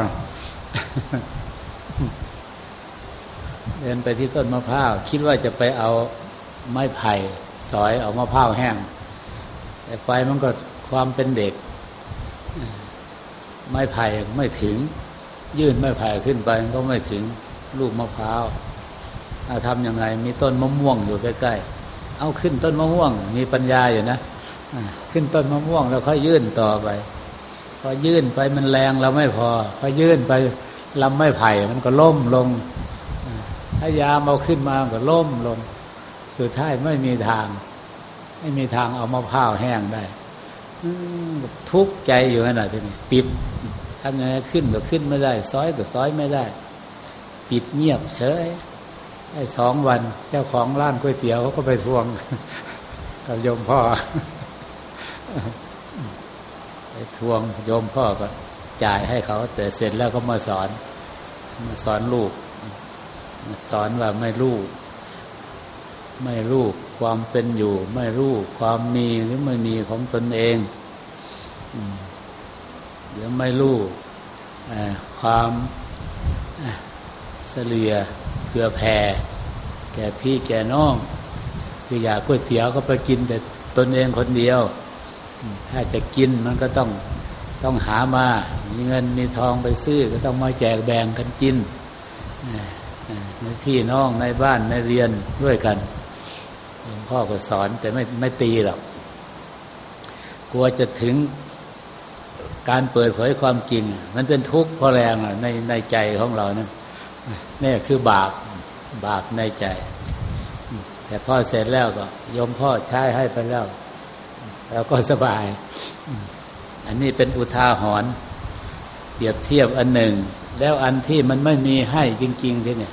เดินไปที่ต้นมะพร้าว คิดว่าจะไปเอาไม้ไผ่ สอยเอามะพร้าวแห้ง แต่ไปมันก็ความเป็นเด็ก ไม้ไผ่ไม่ถึง ยื่นไม้ไผ่ขึ้นไปก็ไม่ถึงลูกมะพร้าวถ้าทำยังไง มีต้นมะม่วงอยู่ใกล้ๆเอาขึ้นต้นมะม่วง มีปัญญาอยู่นะขึ้นต้นมะม่วงแล้วค่อยยื่นต่อไป พอยื่นไปมันแรงเราไม่พอ พอยื่นไปลำไม้ไผ่มันก็ล่มลงถ้ายามเอาขึ้นมาก็ล่มลง สุดท้ายไม่มีทาง ไม่มีทางเอามะพร้าวแห้งได้ ทุกข์ใจอยู่ขนาดนี้ปิดทำยังไงขึ้นก็ขึ้นไม่ได้ซอยก็ซอยไม่ได้ ปิดเงียบเฉยไอ้สองวัน เจ้าของร้านก๋วยเตี๋ยวเขาก็ไปทวงกับโยมพ่อ ไปทวงโยมพ่อก็จ่ายให้เขา แต่เสร็จแล้วก็มาสอน มาสอนลูก สอนว่าไม่รู้ไม่รู้ ความเป็นอยู่ ไม่รู้ความมีหรือไม่มีของตนเองเดี๋ยวไม่รู้ความเสลียเกลือแผ่แก่พี่แก่น้องคืออยากก๋วยเตี๋ยวก็ไปกินแต่ตนเองคนเดียว ถ้าจะกินมันก็ต้องต้องหามา มีเงินมีทองไปซื้อก็ต้องมาแจกแบ่งกันกินในพี่น้องในบ้านในเรียนด้วยกัน พ่อก็สอน แต่ไม่ไม่ตีหรอก กลัวจะถึงการเปิดเผยความจริง มันเป็นทุกข์พอแรงในในใจของเรานะนี่คือบาปบาปในใจ แต่พ่อเสร็จแล้วก็ยมพ่อใช้ให้ไปแล้วแล้วก็สบาย อันนี้เป็นอุทาหรณ์เปรียบเทียบอันหนึ่ง แล้วอันที่มันไม่มีให้จริง ๆ ที่เนี่ย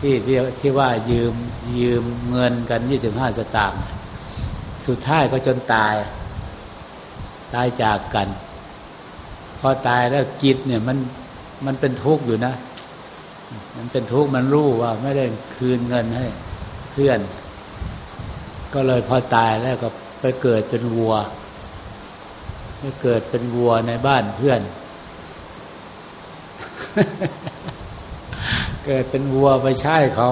ที่ที่ที่ว่ายืมยืมเงินกันยี่สิบห้าสตางค์สุดท้ายก็จนตาย ตายจากกัน พอตายแล้วจิตเนี่ยมันมันเป็นทุกข์อยู่นะ มันเป็นทุกข์มันรู้ว่าไม่ได้คืนเงินให้เพื่อน ก็เลยพอตายแล้วก็ไปเกิดเป็นวัวไปเกิดเป็นวัวในบ้านเพื่อน เกิดเป็นวัวไปใช้เขา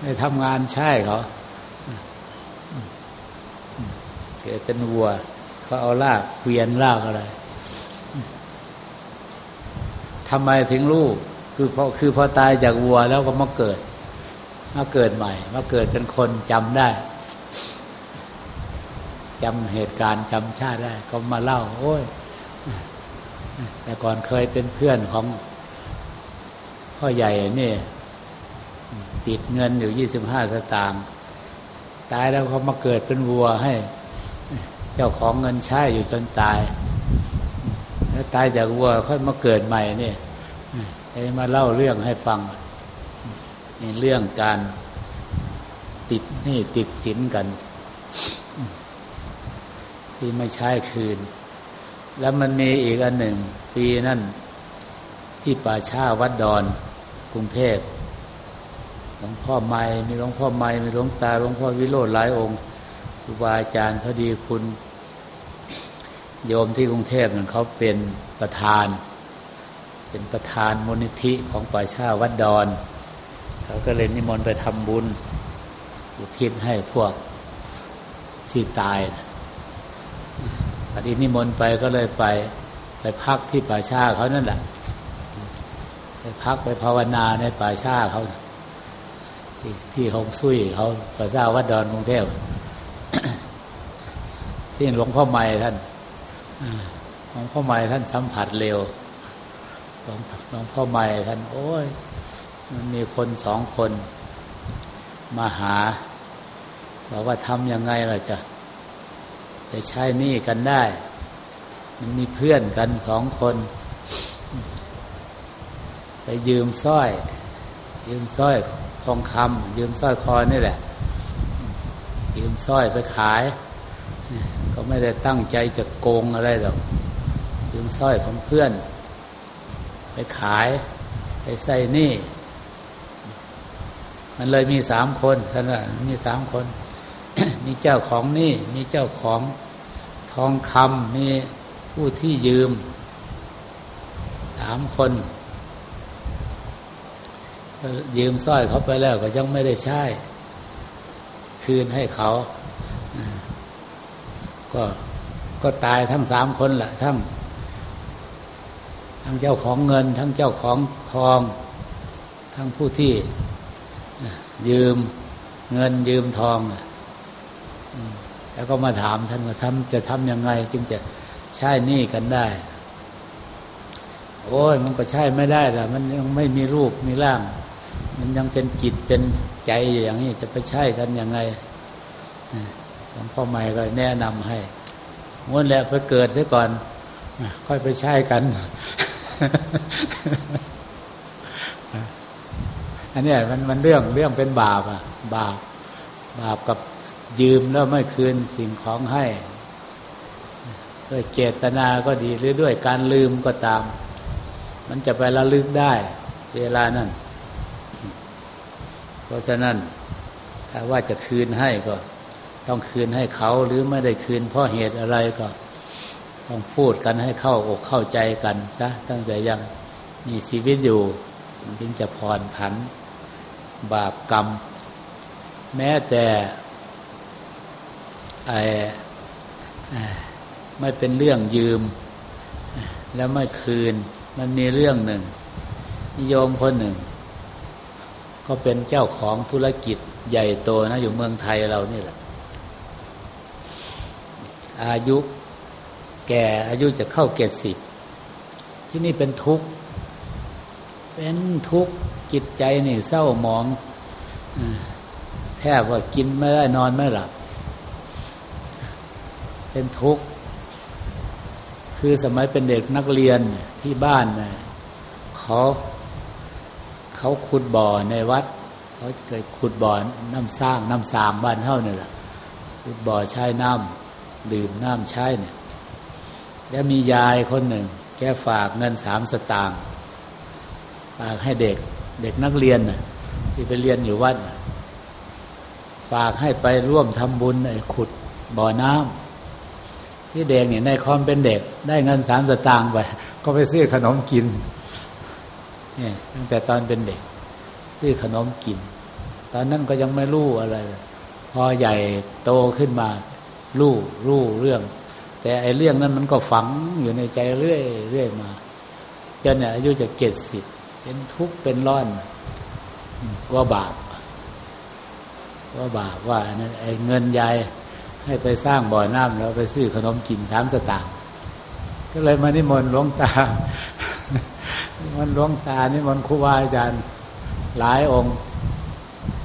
ไปทำงานใช้เขาเกิดเป็นวัวเขาเอาลากเกวียนลากอะไรทำไมถึงลูกคือพอคือพอตายจากวัวแล้วก็มาเกิด มาเกิดใหม่ มาเกิดเป็นคนจำได้จำเหตุการณ์จำชาติได้ ก็มาเล่า โอ้ยแต่ก่อนเคยเป็นเพื่อนของ พ่อใหญ่เนี่ยติดเงินอยู่ยี่สิบห้าสตางค์ตายแล้วเขามาเกิดเป็นวัวให้ เจ้าของเงินใช้อยู่จนตาย แล้วตายจากวัวค่อยมาเกิดใหม่เนี่ไอ้มาเล่าเรื่องให้ฟังในเรื่องการติดนี่ติดสินกัน ที่ไม่ใช้คืน แล้วมันมีอีกอันหนึ่ง ปีนั่น ที่ป่าชาวัดดอน กรุงเทพหลวงพ่อไม่มีหลวงพ่อไม่มีหลวงตาหลวงพ่อวิโรธหลายองค์ครูบาอาจารย์พอดีคุณ โยมที่กรุงเทพนั่นเขาเป็นประธาน เป็นประธานมูลนิธิของป่าชาวัดดอนเขาก็เลยนิมนต์ไปทำบุญ อุทิศให้พวกที่ตายพอดีนิมนต์ไปก็เลยไปไปพักที่ป่าชาเขานั่นแหละ ไปพักไปภาวนาในป่าชาเขา ที่ที่หงซุยเขาป่าชาวัดดอนกรุงเทพที่หลวงพ่อใหม่ท่านหลวงพ่อใหม่ท่านสัมผัสเร็วหลวงหลวงพ่อใหม่ท่าน โอ้ย มันมีคนสองคน มาหาบอกว่าทำยังไงล่ะจะจะใช้นี่กันได้ มันมีเพื่อนกันสองคน ไปยืมสร้อย ยืมสร้อยทองคำยืมสร้อยคอนี่แหละ ยืมสร้อยไปขาย ก็ไม่ได้ตั้งใจจะโกงอะไรหรอกยืมสร้อยของเพื่อน ไปขายไปใส่นี่มันเลยมีสามคนท่านว่ามีสามคน มีเจ้าของนี่มีเจ้าของทองคำมีผู้ที่ยืมสามคน ยืมสร้อยเขาไปแล้วก็ยังไม่ได้ใช้ คืนให้เขา ก็ก็ตายทั้งสามคนแหละทั้งทั้งเจ้าของเงิน ทั้งเจ้าของทอง ทั้งผู้ที่ยืมเงินยืมทองแล้วก็มาถามท่านว่าทำจะทำยังไง จึงจะใช้หนี้กันได้ โอ้ยมันก็ใช่ไม่ได้ละมันยังไม่มีรูปมีร่าง มันยังเป็นจิตเป็นใจอยู่อย่างนี้จะไปใช่กันยังไงหลวงพ่อใหม่ก็แนะนำให้ม้วนแหละไปเกิดซะก่อน ค่อยไปใช้กัน อันนี้มันมันเรื่องเรื่องเป็นบาปอะ บาป บาปกับยืมแล้วไม่คืนสิ่งของให้ด้วยเจตนาก็ดีหรือด้วยการลืมก็ตาม มันจะไประลึกได้ เวลานั้น เพราะฉะนั้นถ้าว่าจะคืนให้ก็ ต้องคืนให้เขาหรือไม่ได้คืนเพราะเหตุอะไรก็ต้องพูดกันให้เข้าอกเข้าใจกันซะตั้งแต่ยังมีชีวิตอยู่จึงจะผ่อนผัน บาปกรรม แม้แต่ไอไม่เป็นเรื่องยืม แล้วไม่คืน มันมีเรื่องหนึ่งนิยมคนหนึ่ง ก็เป็นเจ้าของธุรกิจใหญ่โตนะ อยู่เมืองไทยเรานี่แหละ อายุแก่อายุจะเข้าเกศสิบที่นี่เป็นทุกข์ เป็นทุกข์จิตใจนี่เศร้าหมองแทบว่ากินไม่ได้นอนไม่หลับ เป็นทุกข์ คือสมัยเป็นเด็กนักเรียนที่บ้านนะเขา เขาขุดบ่อในวัด เขาเคยขุดบ่อน้ำสร้างน้ำสามบ้านเท่านี่แหละขุดบ่อใช้น้ำดื่มน้ำใช้เนี่ยแล้วมียายคนหนึ่ง แกฝากเงินสามสตางค์ฝากให้เด็ก เด็กนักเรียนน่ะที่ไปเรียนอยู่วัดฝากให้ไปร่วมทำบุญไอ้ขุดบ่อน้ำที่เด็กเนี่ยในคอมเป็นเด็ก ได้เงินสามสตางค์ไป ก็ไปซื้อขนมกิน ตั้งแต่ตอนเป็นเด็ก ซื้อขนมกิน ตอนนั้นก็ยังไม่รู้อะไร พอใหญ่โตขึ้นมารู้รู้เรื่อง แต่ไอ้เรื่องนั้นมันก็ฝังอยู่ในใจเรื่อยเรื่อยมาจนเนี่ยอายุจะเกตสิบเป็นทุกข์เป็นร้อนว่าบาปว่าบาปว่านั้นไอ้เงินยายให้ไปสร้างบ่อน้ำแล้วไปซื้อขนมกินสามสตางค์ก็เลยมานิมนต์หลวงตา มันหลวงตานิมนครูบาอาจารย์หลายองค์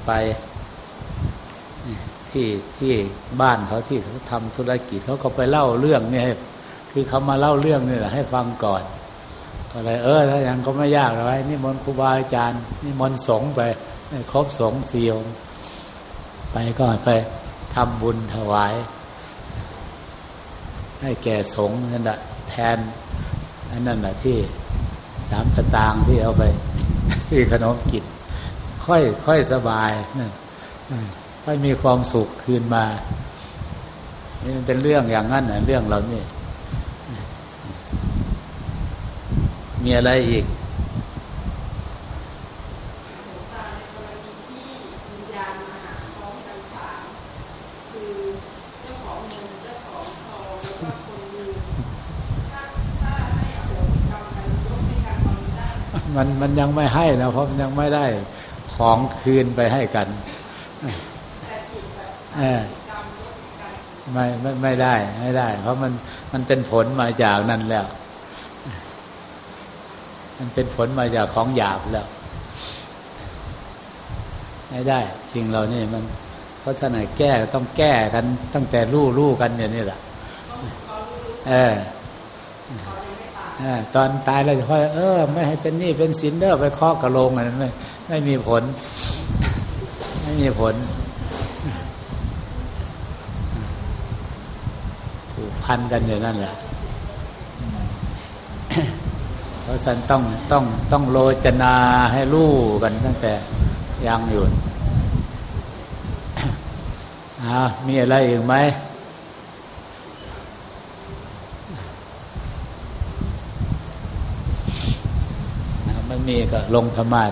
ไปที่ที่บ้านเขาที่เขาทำธุรกิจเขาก็ไปเล่าเรื่องเนี่ยคือเขามาเล่าเรื่องนี่แหละให้ฟังก่อนก็เลยเออถ้าอย่างก็ไม่ยากเลยนี่มนครูบาอาจารย์นี่มนสงไปครบสงเสียวไปก็ไปทำบุญถวาย ให้แก่สงนั่นแหละแทนอันนั้นแหละที่ สามสตางค์ที่เอาไป ซื้อขนมกินค่อยค่อยสบายค่อยมีความสุขคืนมานี่มันเป็นเรื่องอย่างนั้นนะเรื่องเรานี่มีอะไรอีก มันมันยังไม่ให้นะเพราะมันยังไม่ได้ของคืนไปให้กันไม่ไม่ไม่ได้ไม่ได้ เพราะมันมันเป็นผลมาจากนั่นแล้ว มันเป็นผลมาจากของหยาบแล้ว ไม่ได้สิ่งเรานี่มันเพราะท่านไหนแก้ต้องแก้กัน ตั้งแต่รู้รู้กันอย่างนี้แหละเออ ตอนตายเราจะค่อยเออ ไม่ให้เป็นนี่เป็นสินเด้อไปเคาะกระโลงอันนั้นไม่ไม่มีผล ไม่มีผลถูกพันกันอยู่นั่นแหละเพราะฉันต้องต้องต้องโลจนาให้รู้กันตั้งแต่ยังอยู่อ่ามีอะไรอีกไหมไม่มีก็ลงธรรมะ